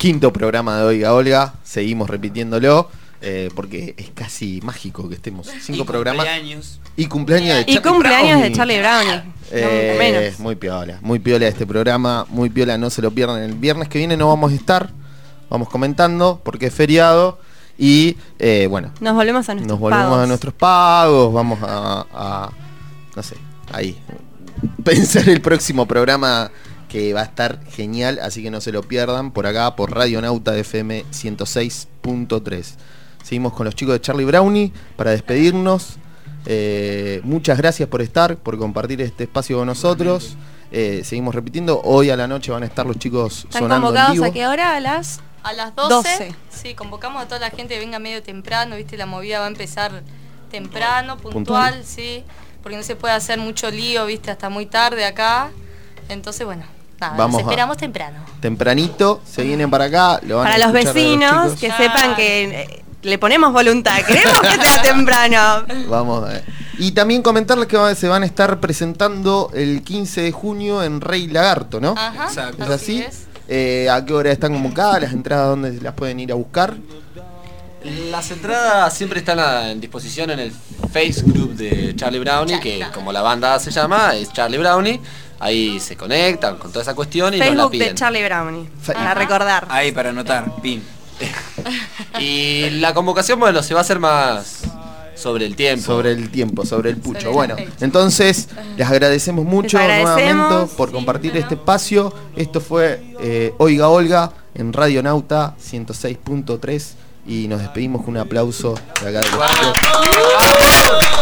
Quinto programa de Oiga Olga, seguimos repitiéndolo. eh, porque es casi mágico que estemos cinco Y programas cumpleaños. y cumpleaños de Y Charlie cumpleaños de. Charlie Brownie. Eh, no menos. muy piola, muy piola este programa, muy piola, no se lo pierdan. El viernes que viene no vamos a estar, vamos comentando porque es feriado y eh, bueno, Nos volvemos a nuestros nos volvemos pagos. a nuestros pagos, vamos a, a- no sé, ahí, pensar el próximo programa que va a estar genial, así que no se lo pierdan por acá, por Radio Nauta FM 106.3. Seguimos con los chicos de Charlie Brownie para despedirnos. Eh, muchas gracias por estar, por compartir este espacio con nosotros. Eh, seguimos repitiendo, hoy a la noche van a estar los chicos ¿Están sonando en convocados vivo. a qué hora? A las A las 12, 12. Sí, convocamos a toda la gente que venga medio temprano, ¿viste? La movida va a empezar temprano, puntual, Puntual. sí. Porque no se puede hacer mucho lío, ¿viste? Hasta muy tarde acá. Entonces, bueno, nada, Vamos los a- esperamos temprano. Tempranito, se vienen para acá. Lo van a Para los a vecinos que sepan que eh, le ponemos voluntad. Queremos que sea temprano. Vamos a ver. Y también comentarles que se van a estar presentando el 15 de junio en Rey Lagarto, ¿no? Ajá, Exacto. ¿Es así? Eh, ¿A qué hora están convocadas? ¿Las entradas dónde las pueden ir a buscar? Las entradas siempre están a en disposición en el Face Group de Charlie Brownie, que como la banda se llama, es Charlie Brownie. Ahí se conectan con toda esa cuestión y nos la Facebook piden. de Charlie Brownie. Para recordar. Ahí para anotar, pin. Y la convocación, bueno, se va a hacer más sobre el tiempo. Sobre el tiempo, sobre el pucho. Sobre bueno, entonces les agradecemos mucho Les agradecemos. nuevamente por compartir este espacio. Esto fue eh, Oiga Olga en Radio Nauta 106.3 y nos despedimos con un aplauso de acá de los.